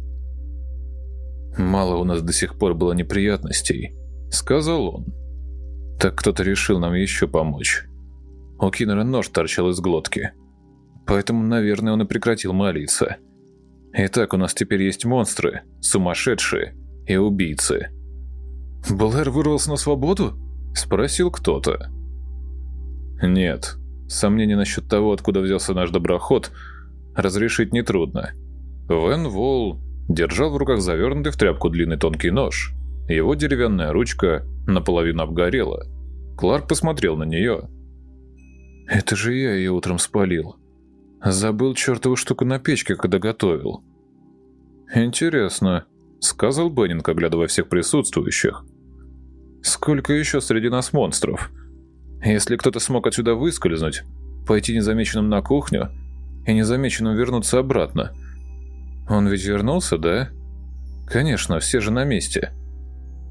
«Мало у нас до сих пор было неприятностей», — сказал он. «Так кто-то решил нам еще помочь. У Киннера нож торчал из глотки. Поэтому, наверное, он и прекратил молиться. Итак, у нас теперь есть монстры, сумасшедшие и убийцы». «Блэр вырвался на свободу?» — спросил кто-то. Нет. Сомнений насчет того, откуда взялся наш доброход, разрешить нетрудно. Вен Волл держал в руках завернутый в тряпку длинный тонкий нож. Его деревянная ручка наполовину обгорела. Кларк посмотрел на нее. «Это же я ее утром спалил. Забыл чертову штуку на печке, когда готовил». «Интересно», — сказал Беннинг, оглядывая всех присутствующих. «Сколько еще среди нас монстров? Если кто-то смог отсюда выскользнуть, пойти незамеченным на кухню и незамеченным вернуться обратно. Он ведь вернулся, да? Конечно, все же на месте.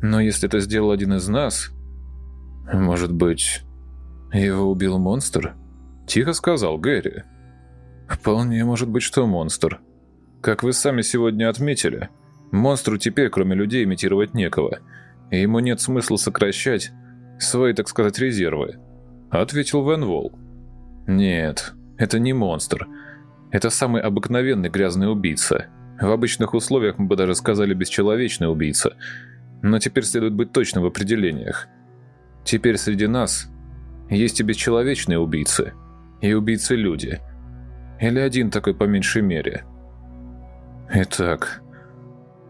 Но если это сделал один из нас... Может быть, его убил монстр? Тихо сказал Гэри. Вполне может быть, что монстр. Как вы сами сегодня отметили, монстру теперь, кроме людей, имитировать некого. И ему нет смысла сокращать свои, так сказать, резервы. Ответил Вен Волл. Нет, это не монстр. Это самый обыкновенный грязный убийца. В обычных условиях мы бы даже сказали бесчеловечный убийца. Но теперь следует быть точным в определениях. Теперь среди нас есть и бесчеловечные убийцы, и убийцы-люди. Или один такой по меньшей мере. Итак,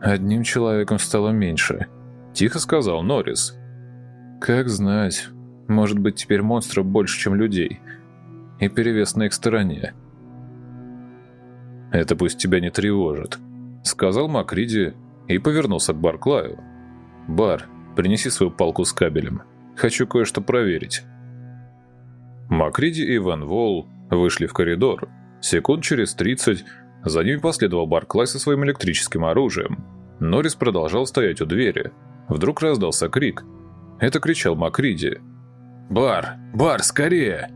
одним человеком стало меньше. Тихо сказал Норрис. Как знать, может быть теперь монстров больше, чем людей. И перевес на их стороне. «Это пусть тебя не тревожит», — сказал Макриди и повернулся к Барклаю. «Бар, принеси свою палку с кабелем. Хочу кое-что проверить». Макриди и Ван Волл вышли в коридор. Секунд через 30 за ними последовал Барклай со своим электрическим оружием. Норрис продолжал стоять у двери. Вдруг раздался крик. Это кричал Макриди. «Бар! Бар, скорее!»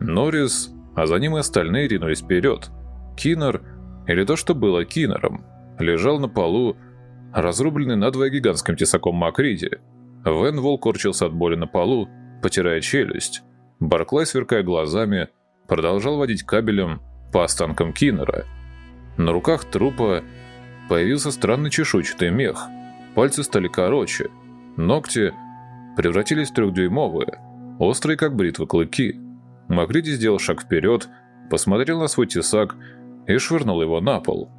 Норрис, а за ним и остальные ринулись вперед. Кинер, или то, что было Кинером, лежал на полу, разрубленный надвое гигантским тесаком Макриди. Вен Вол корчился от боли на полу, потирая челюсть. Барклай, сверкая глазами, продолжал водить кабелем по останкам Киннера. На руках трупа появился странный чешуйчатый мех. Пальцы стали короче. Ногти превратились в трехдюймовые, острые как бритвы клыки. Макриди сделал шаг вперед, посмотрел на свой тесак и швырнул его на пол.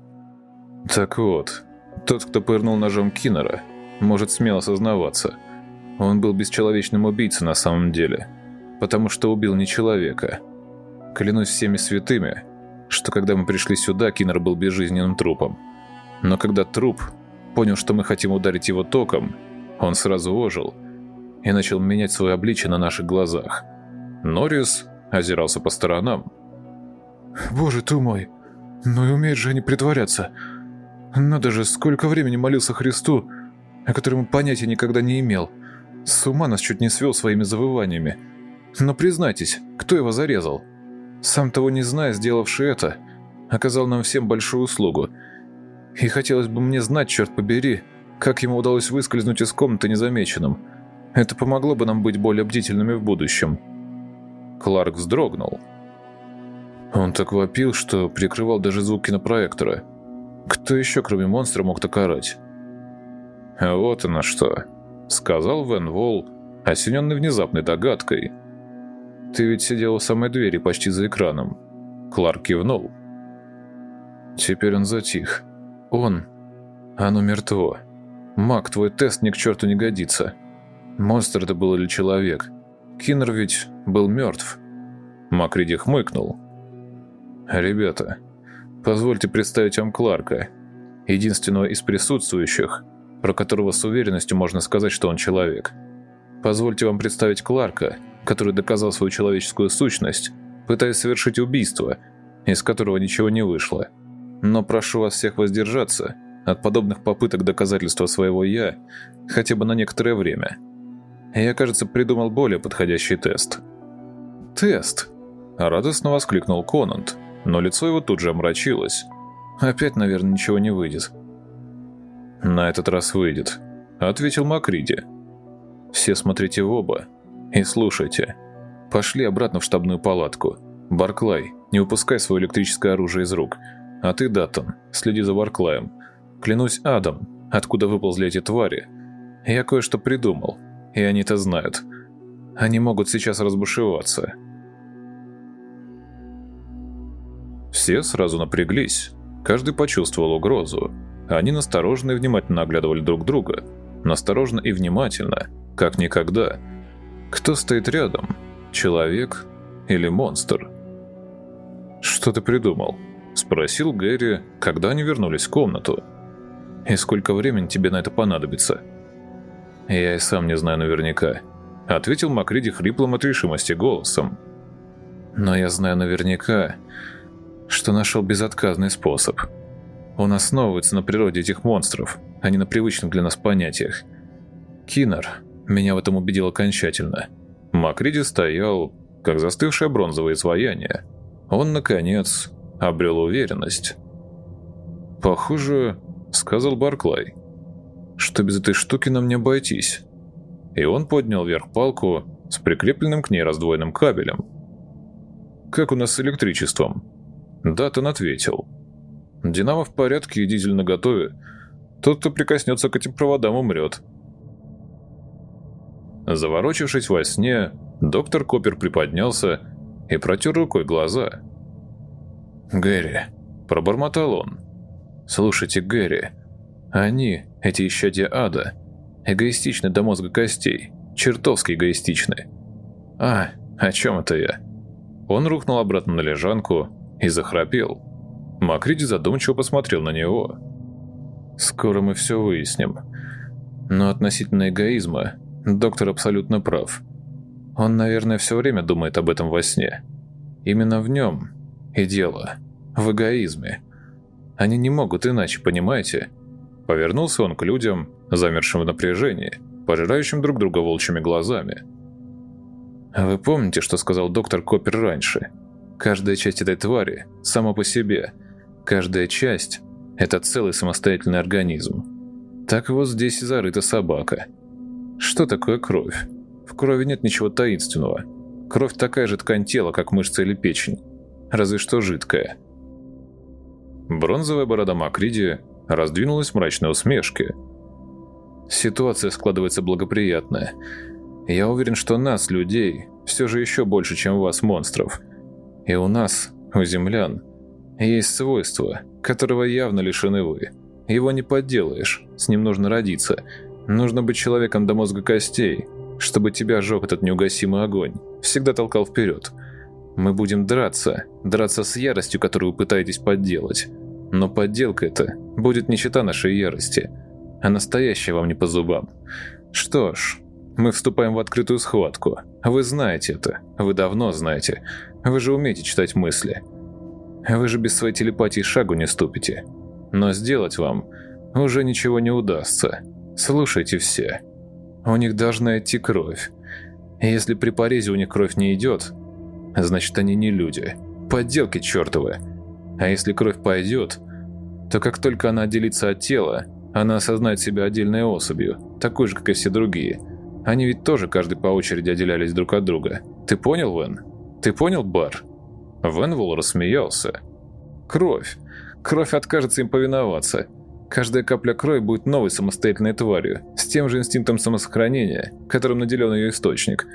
Так вот, тот, кто пырнул ножом Киннера, может смело сознаваться. Он был бесчеловечным убийцей на самом деле – потому что убил не человека. Клянусь всеми святыми, что когда мы пришли сюда, Киннер был безжизненным трупом. Но когда труп понял, что мы хотим ударить его током, он сразу ожил и начал менять свое обличие на наших глазах. Норрис озирался по сторонам. «Боже ты мой, ну и умеют же они притворяться. Надо же, сколько времени молился Христу, о котором понятия никогда не имел. С ума нас чуть не свел своими завываниями. Но признайтесь, кто его зарезал? Сам того не зная, сделавший это, оказал нам всем большую услугу. И хотелось бы мне знать, черт побери, как ему удалось выскользнуть из комнаты незамеченным. Это помогло бы нам быть более бдительными в будущем. Кларк вздрогнул. Он так вопил, что прикрывал даже звук кинопроектора. Кто еще, кроме монстра, мог так орать? «Вот оно что», — сказал Вен Волл, осененный внезапной догадкой — ты ведь сидел у самой двери, почти за экраном. Кларк кивнул. Теперь он затих. Он... Оно мертво. Мак, твой тест ни к черту не годится. Монстр это был или человек? Киннер ведь был мертв. Макриди хмыкнул. «Ребята, позвольте представить вам Кларка, единственного из присутствующих, про которого с уверенностью можно сказать, что он человек. Позвольте вам представить Кларка, который доказал свою человеческую сущность, пытаясь совершить убийство, из которого ничего не вышло. Но прошу вас всех воздержаться от подобных попыток доказательства своего «я» хотя бы на некоторое время. Я, кажется, придумал более подходящий тест. «Тест!» – радостно воскликнул Конант, но лицо его тут же омрачилось. «Опять, наверное, ничего не выйдет». «На этот раз выйдет», – ответил Макриди. «Все смотрите в оба, и слушайте. Пошли обратно в штабную палатку. Барклай, не упускай свое электрическое оружие из рук. А ты, Даттон, следи за Барклаем. Клянусь адом, откуда выползли эти твари. Я кое-что придумал, и они это знают. Они могут сейчас разбушеваться. Все сразу напряглись. Каждый почувствовал угрозу. Они настороженно и внимательно оглядывали друг друга. Настороженно и внимательно, как никогда. Кто стоит рядом? Человек или монстр? «Что ты придумал?» – спросил Гэри, когда они вернулись в комнату. «И сколько времени тебе на это понадобится?» «Я и сам не знаю наверняка», – ответил Макриди хриплым от решимости голосом. «Но я знаю наверняка, что нашел безотказный способ. Он основывается на природе этих монстров, а не на привычных для нас понятиях. Кинер меня в этом убедил окончательно. Макриди стоял, как застывшее бронзовое изваяние. Он, наконец, обрел уверенность. «Похоже, — сказал Барклай, — что без этой штуки нам не обойтись». И он поднял вверх палку с прикрепленным к ней раздвоенным кабелем. «Как у нас с электричеством?» Датон ответил. «Динамо в порядке и дизель наготове. Тот, кто прикоснется к этим проводам, умрет». Заворочившись во сне, доктор Копер приподнялся и протер рукой глаза. «Гэри», — пробормотал он. «Слушайте, Гэри, они, эти исчадия ада, эгоистичны до мозга костей, чертовски эгоистичны. А, о чем это я?» Он рухнул обратно на лежанку и захрапел. Макриди задумчиво посмотрел на него. «Скоро мы все выясним. Но относительно эгоизма доктор абсолютно прав. Он, наверное, все время думает об этом во сне. Именно в нем и дело. В эгоизме. Они не могут иначе, понимаете?» Повернулся он к людям, замершим в напряжении, пожирающим друг друга волчьими глазами. «Вы помните, что сказал доктор Коппер раньше?» Каждая часть этой твари сама по себе. Каждая часть – это целый самостоятельный организм. Так вот здесь и зарыта собака. Что такое кровь? В крови нет ничего таинственного. Кровь такая же ткань тела, как мышца или печень. Разве что жидкая. Бронзовая борода Макриди раздвинулась в мрачной усмешке. Ситуация складывается благоприятная. Я уверен, что нас, людей, все же еще больше, чем вас, монстров – и у нас, у землян, есть свойство, которого явно лишены вы. Его не подделаешь, с ним нужно родиться. Нужно быть человеком до мозга костей, чтобы тебя жег этот неугасимый огонь, всегда толкал вперед. Мы будем драться, драться с яростью, которую пытаетесь подделать. Но подделка эта будет не чита нашей ярости, а настоящая вам не по зубам. Что ж, мы вступаем в открытую схватку. Вы знаете это, вы давно знаете. Вы же умеете читать мысли. Вы же без своей телепатии шагу не ступите. Но сделать вам уже ничего не удастся. Слушайте все. У них должна идти кровь. если при порезе у них кровь не идет, значит они не люди. Подделки чертовы. А если кровь пойдет, то как только она отделится от тела, она осознает себя отдельной особью, такой же, как и все другие. Они ведь тоже каждый по очереди отделялись друг от друга. Ты понял, Вен? Ты понял, Бар?» Венвол рассмеялся. «Кровь. Кровь откажется им повиноваться. Каждая капля крови будет новой самостоятельной тварью, с тем же инстинктом самосохранения, которым наделен ее источник.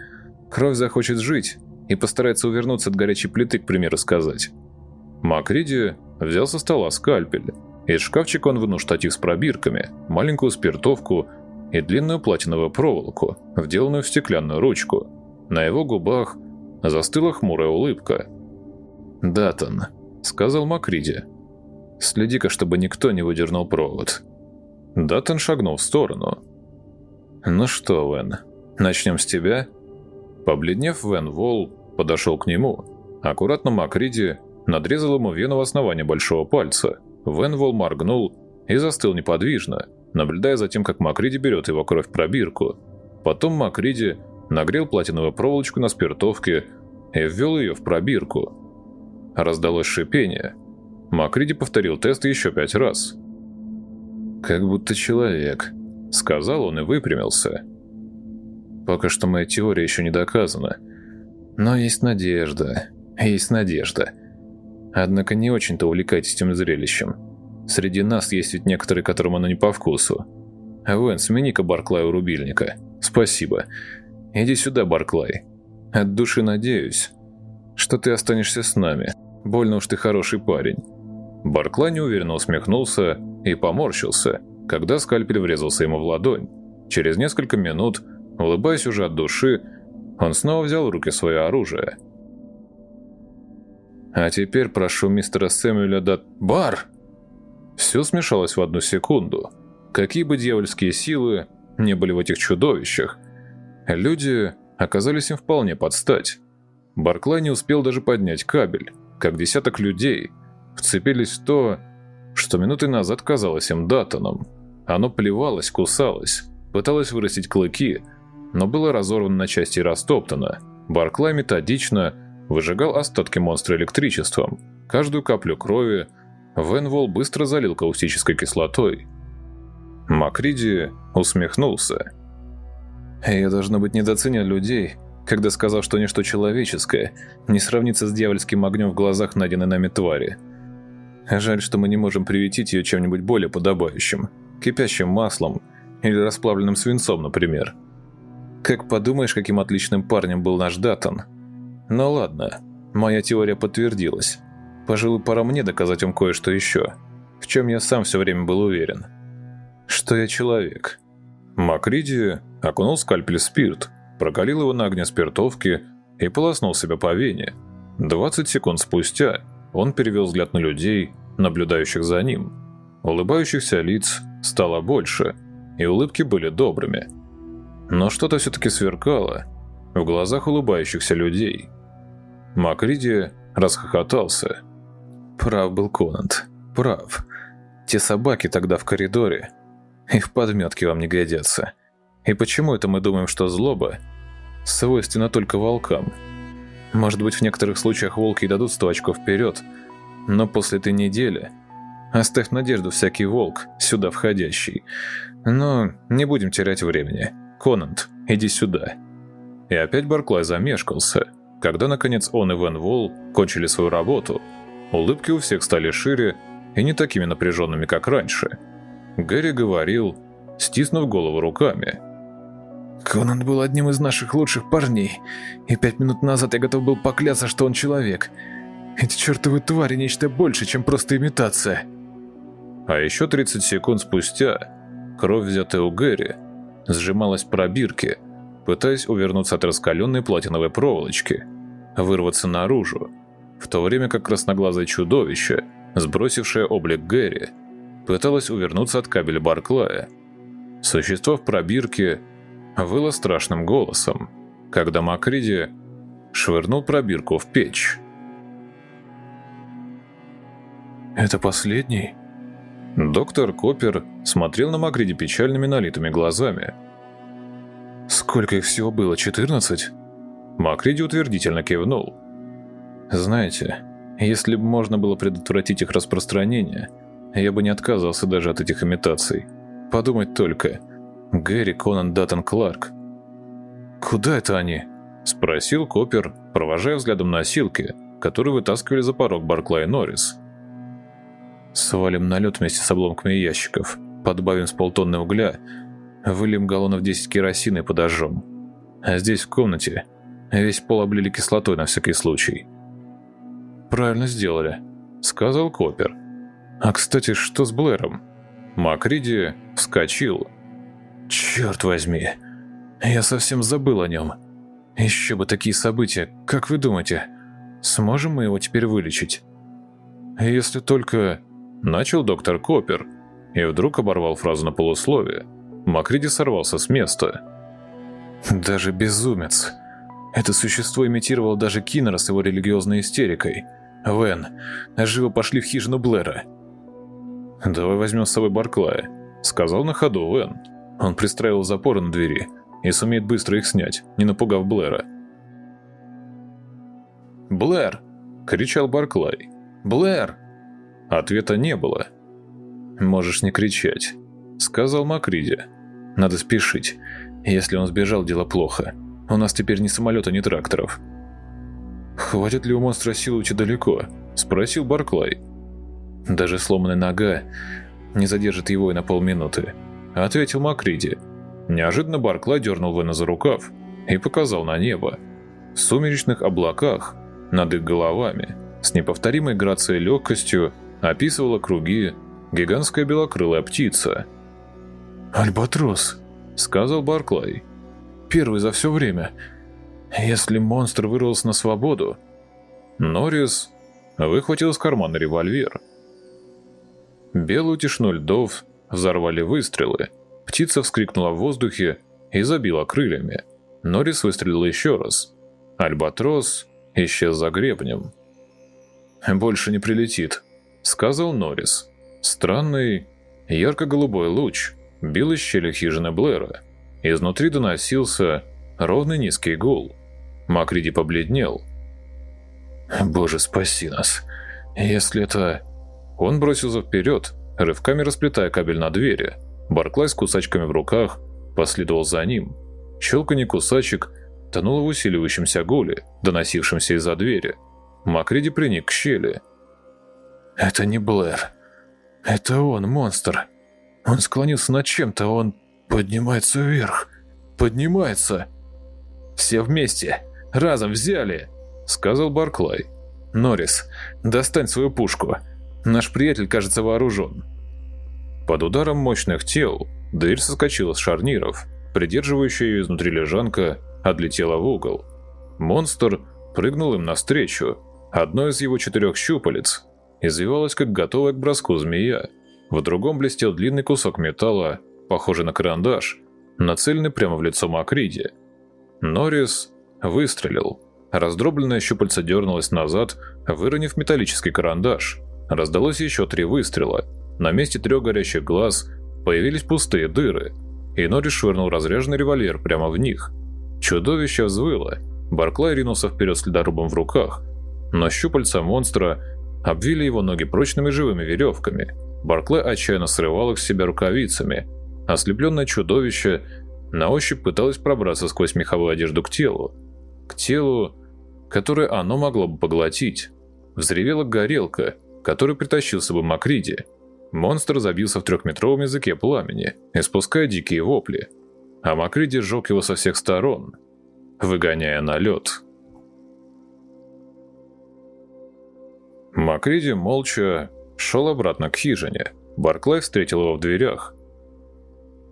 Кровь захочет жить и постарается увернуться от горячей плиты, к примеру, сказать». Макриди взял со стола скальпель. Из шкафчика он вынул штатив с пробирками, маленькую спиртовку и длинную платиновую проволоку, вделанную в стеклянную ручку. На его губах застыла хмурая улыбка. «Датон», — сказал Макриди. «Следи-ка, чтобы никто не выдернул провод». Датон шагнул в сторону. «Ну что, Вен, начнем с тебя?» Побледнев, Вен Волл подошел к нему. Аккуратно Макриди надрезал ему вену в основании большого пальца. Вен Волл моргнул и застыл неподвижно, наблюдая за тем, как Макриди берет его кровь в пробирку. Потом Макриди нагрел платиновую проволочку на спиртовке и ввел ее в пробирку. Раздалось шипение. Макриди повторил тест еще пять раз. «Как будто человек», — сказал он и выпрямился. «Пока что моя теория еще не доказана. Но есть надежда, есть надежда. Однако не очень-то увлекайтесь этим зрелищем. Среди нас есть ведь некоторые, которым оно не по вкусу. Вен, смени-ка Барклая у рубильника. Спасибо. Иди сюда, Барклай. От души надеюсь, что ты останешься с нами. Больно уж ты хороший парень. Барклай неуверенно усмехнулся и поморщился, когда скальпель врезался ему в ладонь. Через несколько минут, улыбаясь уже от души, он снова взял в руки свое оружие. «А теперь прошу мистера Сэмюэля Дат... Бар!» Все смешалось в одну секунду. Какие бы дьявольские силы не были в этих чудовищах, люди оказались им вполне под стать. Барклай не успел даже поднять кабель, как десяток людей вцепились в то, что минуты назад казалось им Датоном. Оно плевалось, кусалось, пыталось вырастить клыки, но было разорвано на части и растоптано. Барклай методично выжигал остатки монстра электричеством. Каждую каплю крови Венвол быстро залил каустической кислотой. Макриди усмехнулся. «Я, должно быть, недооценил людей, когда сказал, что ничто человеческое не сравнится с дьявольским огнем в глазах найденной нами твари. Жаль, что мы не можем приветить ее чем-нибудь более подобающим, кипящим маслом или расплавленным свинцом, например. Как подумаешь, каким отличным парнем был наш Датон. Ну ладно, моя теория подтвердилась. Пожалуй, пора мне доказать вам кое-что еще, в чем я сам все время был уверен. Что я человек. Макриди окунул скальпель в спирт, прокалил его на огне спиртовки и полоснул себя по вене. 20 секунд спустя он перевел взгляд на людей, наблюдающих за ним. Улыбающихся лиц стало больше, и улыбки были добрыми. Но что-то все-таки сверкало в глазах улыбающихся людей. Макриди расхохотался. Прав был Конант, прав. Те собаки тогда в коридоре. Их подметки вам не годятся. И почему это мы думаем, что злоба свойственна только волкам? Может быть, в некоторых случаях волки и дадут сто очков вперед, но после этой недели оставь надежду всякий волк, сюда входящий. Но не будем терять времени. Конант, иди сюда. И опять Барклай замешкался. Когда, наконец, он и Вен Вол кончили свою работу, улыбки у всех стали шире и не такими напряженными, как раньше. Гэри говорил, стиснув голову руками – Конан был одним из наших лучших парней, и пять минут назад я готов был поклясться, что он человек. Эти чертовы твари нечто больше, чем просто имитация. А еще 30 секунд спустя кровь, взятая у Гэри, сжималась в пробирке, пытаясь увернуться от раскаленной платиновой проволочки, вырваться наружу, в то время как красноглазое чудовище, сбросившее облик Гэри, пыталось увернуться от кабеля Барклая. Существо в пробирке выло страшным голосом, когда Макриди швырнул пробирку в печь. «Это последний?» Доктор Копер смотрел на Макриди печальными налитыми глазами. «Сколько их всего было, 14?» Макриди утвердительно кивнул. «Знаете, если бы можно было предотвратить их распространение, я бы не отказывался даже от этих имитаций. Подумать только, Гэри Конан Даттон Кларк. «Куда это они?» – спросил Копер, провожая взглядом носилки, которые вытаскивали за порог Барклай Норрис. «Свалим на лед вместе с обломками ящиков, подбавим с полтонны угля, выльем галлонов 10 керосина и подожжем. А здесь, в комнате, весь пол облили кислотой на всякий случай». «Правильно сделали», – сказал Копер. «А, кстати, что с Блэром?» Макриди вскочил – Черт возьми, я совсем забыл о нем. Еще бы такие события, как вы думаете, сможем мы его теперь вылечить? Если только... Начал доктор Копер, и вдруг оборвал фразу на полусловие. Макриди сорвался с места. Даже безумец. Это существо имитировало даже Киннера с его религиозной истерикой. Вен, живо пошли в хижину Блэра. «Давай возьмем с собой Барклая», — сказал на ходу Вен. Он пристраивал запоры на двери и сумеет быстро их снять, не напугав Блэра. «Блэр!» — кричал Барклай. «Блэр!» Ответа не было. «Можешь не кричать», — сказал Макриди. «Надо спешить. Если он сбежал, дело плохо. У нас теперь ни самолета, ни тракторов». «Хватит ли у монстра сил уйти далеко?» — спросил Барклай. «Даже сломанная нога не задержит его и на полминуты», — ответил Макриди. Неожиданно Барклай дернул Вена за рукав и показал на небо. В сумеречных облаках, над их головами, с неповторимой грацией легкостью, описывала круги гигантская белокрылая птица. «Альбатрос», — сказал Барклай. «Первый за все время. Если монстр вырвался на свободу...» Норрис выхватил из кармана револьвер. Белую тишину льдов взорвали выстрелы. Птица вскрикнула в воздухе и забила крыльями. Норрис выстрелил еще раз. Альбатрос исчез за гребнем. «Больше не прилетит», — сказал Норрис. Странный, ярко-голубой луч бил из щели хижины Блэра. Изнутри доносился ровный низкий гул. Макриди побледнел. «Боже, спаси нас! Если это...» Он бросился вперед, рывками расплетая кабель на двери. Барклай с кусачками в руках последовал за ним. Щелканье кусачек тонуло в усиливающемся гуле, доносившемся из-за двери. Макриди приник к щели. «Это не Блэр. Это он, монстр. Он склонился над чем-то, он поднимается вверх. Поднимается!» «Все вместе! Разом взяли!» — сказал Барклай. «Норрис, достань свою пушку. Наш приятель, кажется, вооружен». Под ударом мощных тел дверь соскочила с шарниров, придерживающая ее изнутри лежанка отлетела в угол. Монстр прыгнул им навстречу. Одно из его четырех щупалец извивалось, как готовая к броску змея. В другом блестел длинный кусок металла, похожий на карандаш, нацеленный прямо в лицо Макриди. Норрис выстрелил. Раздробленное щупальце дернулось назад, выронив металлический карандаш. Раздалось еще три выстрела. На месте трех горящих глаз появились пустые дыры, и Норрис швырнул разряженный револьвер прямо в них. Чудовище взвыло. Барклай ринулся вперед с ледорубом в руках, но щупальца монстра обвили его ноги прочными живыми веревками. Барклай отчаянно срывал их с себя рукавицами. Ослепленное чудовище на ощупь пыталось пробраться сквозь меховую одежду к телу. К телу которое оно могло бы поглотить. Взревела горелка, который притащил с собой Макриди. Монстр забился в трехметровом языке пламени, испуская дикие вопли. А Макриди сжег его со всех сторон, выгоняя на лед. Макриди молча шел обратно к хижине. Барклай встретил его в дверях.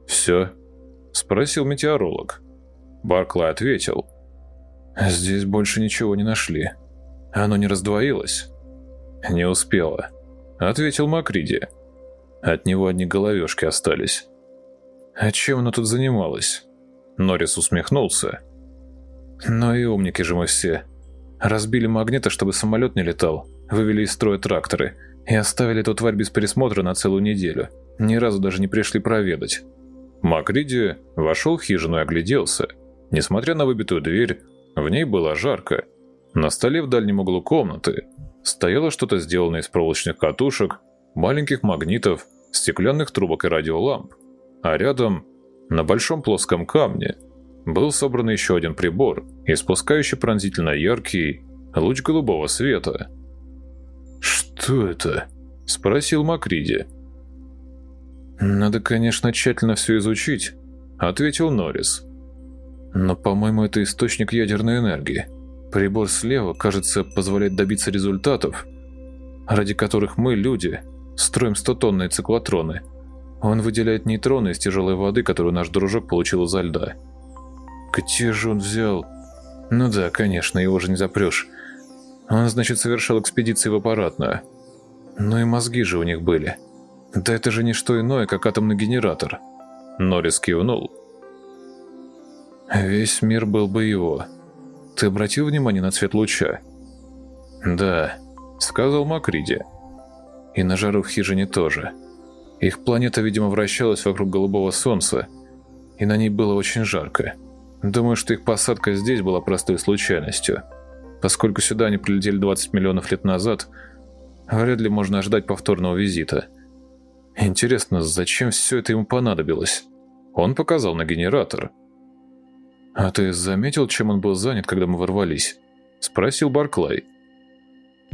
«Все?» – спросил метеоролог. Барклай ответил. Здесь больше ничего не нашли. Оно не раздвоилось? Не успело, ответил Макриди. От него одни головешки остались. А чем оно тут занималось? Норрис усмехнулся. Ну и умники же мы все. Разбили магниты, чтобы самолет не летал, вывели из строя тракторы и оставили эту тварь без присмотра на целую неделю. Ни разу даже не пришли проведать. Макриди вошел в хижину и огляделся. Несмотря на выбитую дверь, в ней было жарко. На столе в дальнем углу комнаты стояло что-то сделанное из проволочных катушек, маленьких магнитов, стеклянных трубок и радиоламп. А рядом, на большом плоском камне, был собран еще один прибор, испускающий пронзительно яркий луч голубого света. «Что это?» – спросил Макриди. «Надо, конечно, тщательно все изучить», – ответил Норрис. Но, по-моему, это источник ядерной энергии. Прибор слева, кажется, позволяет добиться результатов, ради которых мы, люди, строим 100-тонные циклотроны. Он выделяет нейтроны из тяжелой воды, которую наш дружок получил изо льда. Где же он взял? Ну да, конечно, его же не запрешь. Он, значит, совершал экспедиции в аппаратную. Ну и мозги же у них были. Да это же не что иное, как атомный генератор. Норрис кивнул. Весь мир был бы его. Ты обратил внимание на цвет луча? Да, сказал Макриди. И на жару в хижине тоже. Их планета, видимо, вращалась вокруг голубого солнца, и на ней было очень жарко. Думаю, что их посадка здесь была простой случайностью. Поскольку сюда они прилетели 20 миллионов лет назад, вряд ли можно ожидать повторного визита. Интересно, зачем все это ему понадобилось? Он показал на генератор – «А ты заметил, чем он был занят, когда мы ворвались?» – спросил Барклай.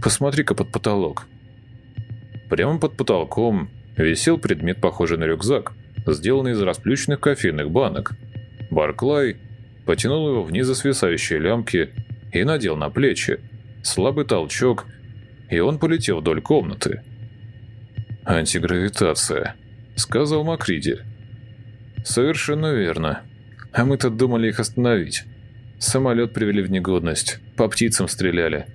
«Посмотри-ка под потолок». Прямо под потолком висел предмет, похожий на рюкзак, сделанный из расплющенных кофейных банок. Барклай потянул его вниз за свисающие лямки и надел на плечи. Слабый толчок, и он полетел вдоль комнаты. «Антигравитация», — сказал Макриди. «Совершенно верно. А мы-то думали их остановить. Самолет привели в негодность, по птицам стреляли.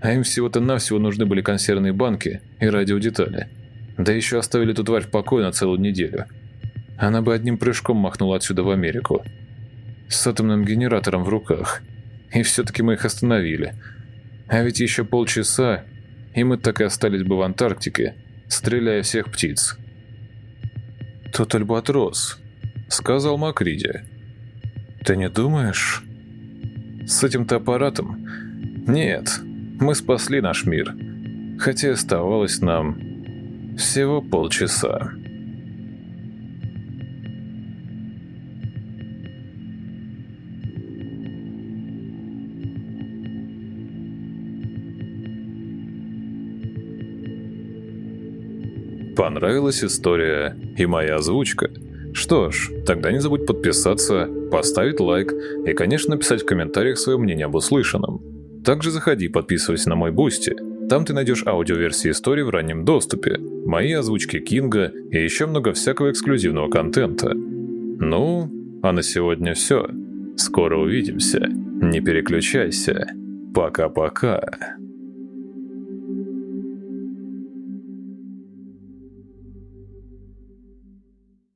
А им всего-то навсего нужны были консервные банки и радиодетали. Да еще оставили эту тварь в покое на целую неделю. Она бы одним прыжком махнула отсюда в Америку. С атомным генератором в руках. И все-таки мы их остановили. А ведь еще полчаса, и мы так и остались бы в Антарктике, стреляя всех птиц. «Тут Альбатрос», — сказал Макриди. «Ты не думаешь?» «С этим-то аппаратом?» «Нет, мы спасли наш мир, хотя оставалось нам всего полчаса». Понравилась история и моя озвучка? Что ж, тогда не забудь подписаться, поставить лайк и, конечно, написать в комментариях свое мнение об услышанном. Также заходи, подписывайся на мой Boosty. Там ты найдешь аудиоверсии истории в раннем доступе, мои озвучки Кинга и еще много всякого эксклюзивного контента. Ну, а на сегодня все. Скоро увидимся. Не переключайся. Пока-пока.